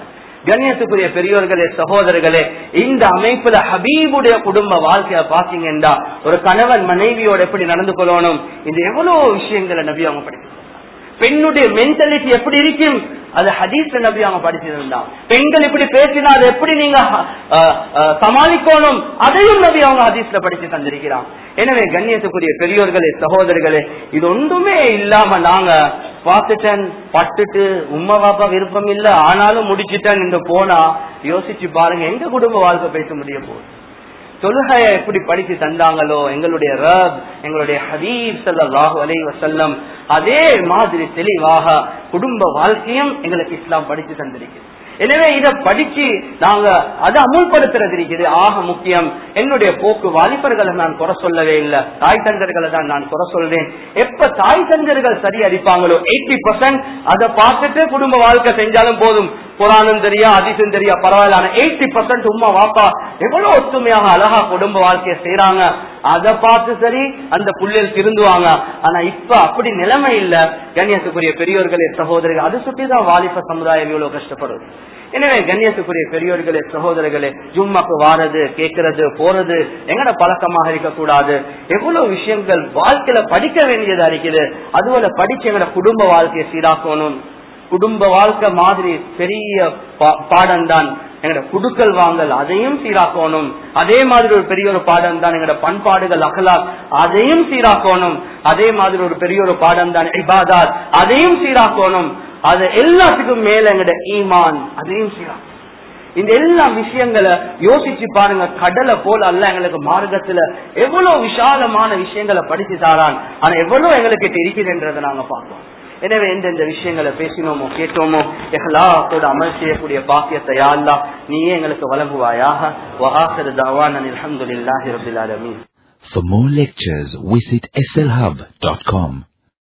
கண்ணியத்துக்குரிய பெரியோர்களே சகோதரர்களே இந்த அமைப்புல ஹபீபுடைய குடும்ப வாழ்க்கைய பாத்தீங்கன்னா ஒரு கணவன் மனைவியோட எப்படி நடந்து கொள்ளணும் இது எவ்வளவு விஷயங்களை நபி அவங்க படிக்க பெண்ணுடைய மென்டாலிட்டி எப்படி இருக்கும்? அது ஹதீஸ் நபி அவங்க படிச்சிருந்தான் பெண்கள் இப்படி பேசினா அதை எப்படி நீங்க சமாளிக்கணும்? அதையும் நபி அவங்க ஹதீஸ்ல படிச்சு தந்திருக்கிறான். எனவே கண்ணியத்துக்குரிய பெரியோர்களே சகோதரர்களே இது ஒன்றுமே இல்லாம நாங்க பார்த்துட்டேன் பட்டுட்டு உம்மா பாப்பா விருப்பம் இல்ல ஆனாலும் முடிச்சுட்டேன் என்று போனா யோசிச்சு பாருங்க எங்க குடும்ப வாழ்க்கை பேச முடிய போகுது? தொழுகைய எப்படி படிச்சு தந்தாங்களோ எங்களுடைய ரப் எங்களுடைய ஹபீப் சல்லாஹு அலை வசல்லம் அதே மாதிரி தெளிவாக குடும்ப வாழ்க்கையும் எங்களுக்கு இஸ்லாம் படிச்சு தந்திருக்கு எனவே இத படிச்சு நாங்க அதை அமுல்படுத்துறது இருக்குது. ஆக முக்கியம் என்னுடைய போக்கு வாலிபர்களை நான் குறை சொல்லவே இல்லை. தாய் தந்தர்களை தான் நான் குறை சொல்றேன். எப்ப தாய் தந்தர்கள் சரி அடிப்பாங்களோ எயிட்டி பர்சன்ட் அதை பார்த்துட்டு குடும்ப வாழ்க்கை செஞ்சாலும் போதும். குரானும் தெரியா அதிசம் தெரியா பரவாயில்ல ஆனா எயிட்டி பர்சன்ட் உமா வாப்பா எவ்வளவு ஒத்துமையாக அழகா குடும்ப வாழ்க்கையை செய்யறாங்க அதை பார்த்து சரி அந்த புள்ளியல் திருந்துவாங்க. ஆனா இப்ப அப்படி நிலைமை இல்ல. கண்ணியத்துக்குரிய பெரியோர்களே சகோதரர்கள் அது சுட்டிதான் வாலிப சமுதாயம் இவ்வளவு கஷ்டப்படுது. எனவே கண்ணியத்துக்குரிய பெரியோர்களே சகோதரர்களே ஜும்மாக்கு வாரது கேட்கறது போறது எங்கட பழக்கமாக இருக்கக்கூடாது. எவ்வளவு விஷயங்கள் வாழ்க்கையில படிக்க வேண்டியதா இருக்குது. அதுபோல படிச்சு எங்கட குடும்ப வாழ்க்கையை சீராக்கணும். குடும்ப வாழ்க்கை மாதிரி பெரிய பாடம் தான் எங்களோட குடுக்கல் வாங்கல் அதையும் சீராக்கணும். அதே மாதிரி ஒரு பெரிய ஒரு பாடம் தான் எங்களோட பண்பாடுகள் அகலாக் அதையும் சீராக்கணும். அதே மாதிரி ஒரு பெரிய ஒரு பாடம் தான் இபாதாத் அதையும் சீராக்கணும். அது எல்லாத்துக்கும் மேல எங்களோட ஈமான் அதையும் சீராக்கணும். இந்த எல்லா விஷயங்களை யோசிச்சு பாருங்க கடலை போல அல்ல எங்களுக்கு மார்க்கத்துல எவ்வளவு விசாலமான விஷயங்களை படிச்சு தாரான். ஆனா எவ்வளவு எங்களுக்கு இருக்குதுன்றதை நாங்க பார்ப்போம். எனவே எந்தெந்த விஷயங்களை பேசினோமோ கேட்டோமோ எஹ்லாத்தோட அமல் செய்யக்கூடிய பாக்கியத்தை யாழ்லா நீயே எங்களுக்கு வழங்குவாயாக வஹாசர் தவான் அல்ஹம்துலில்லாஹி ரபில் ஆலமீன் For more lectures, visit slhub.com.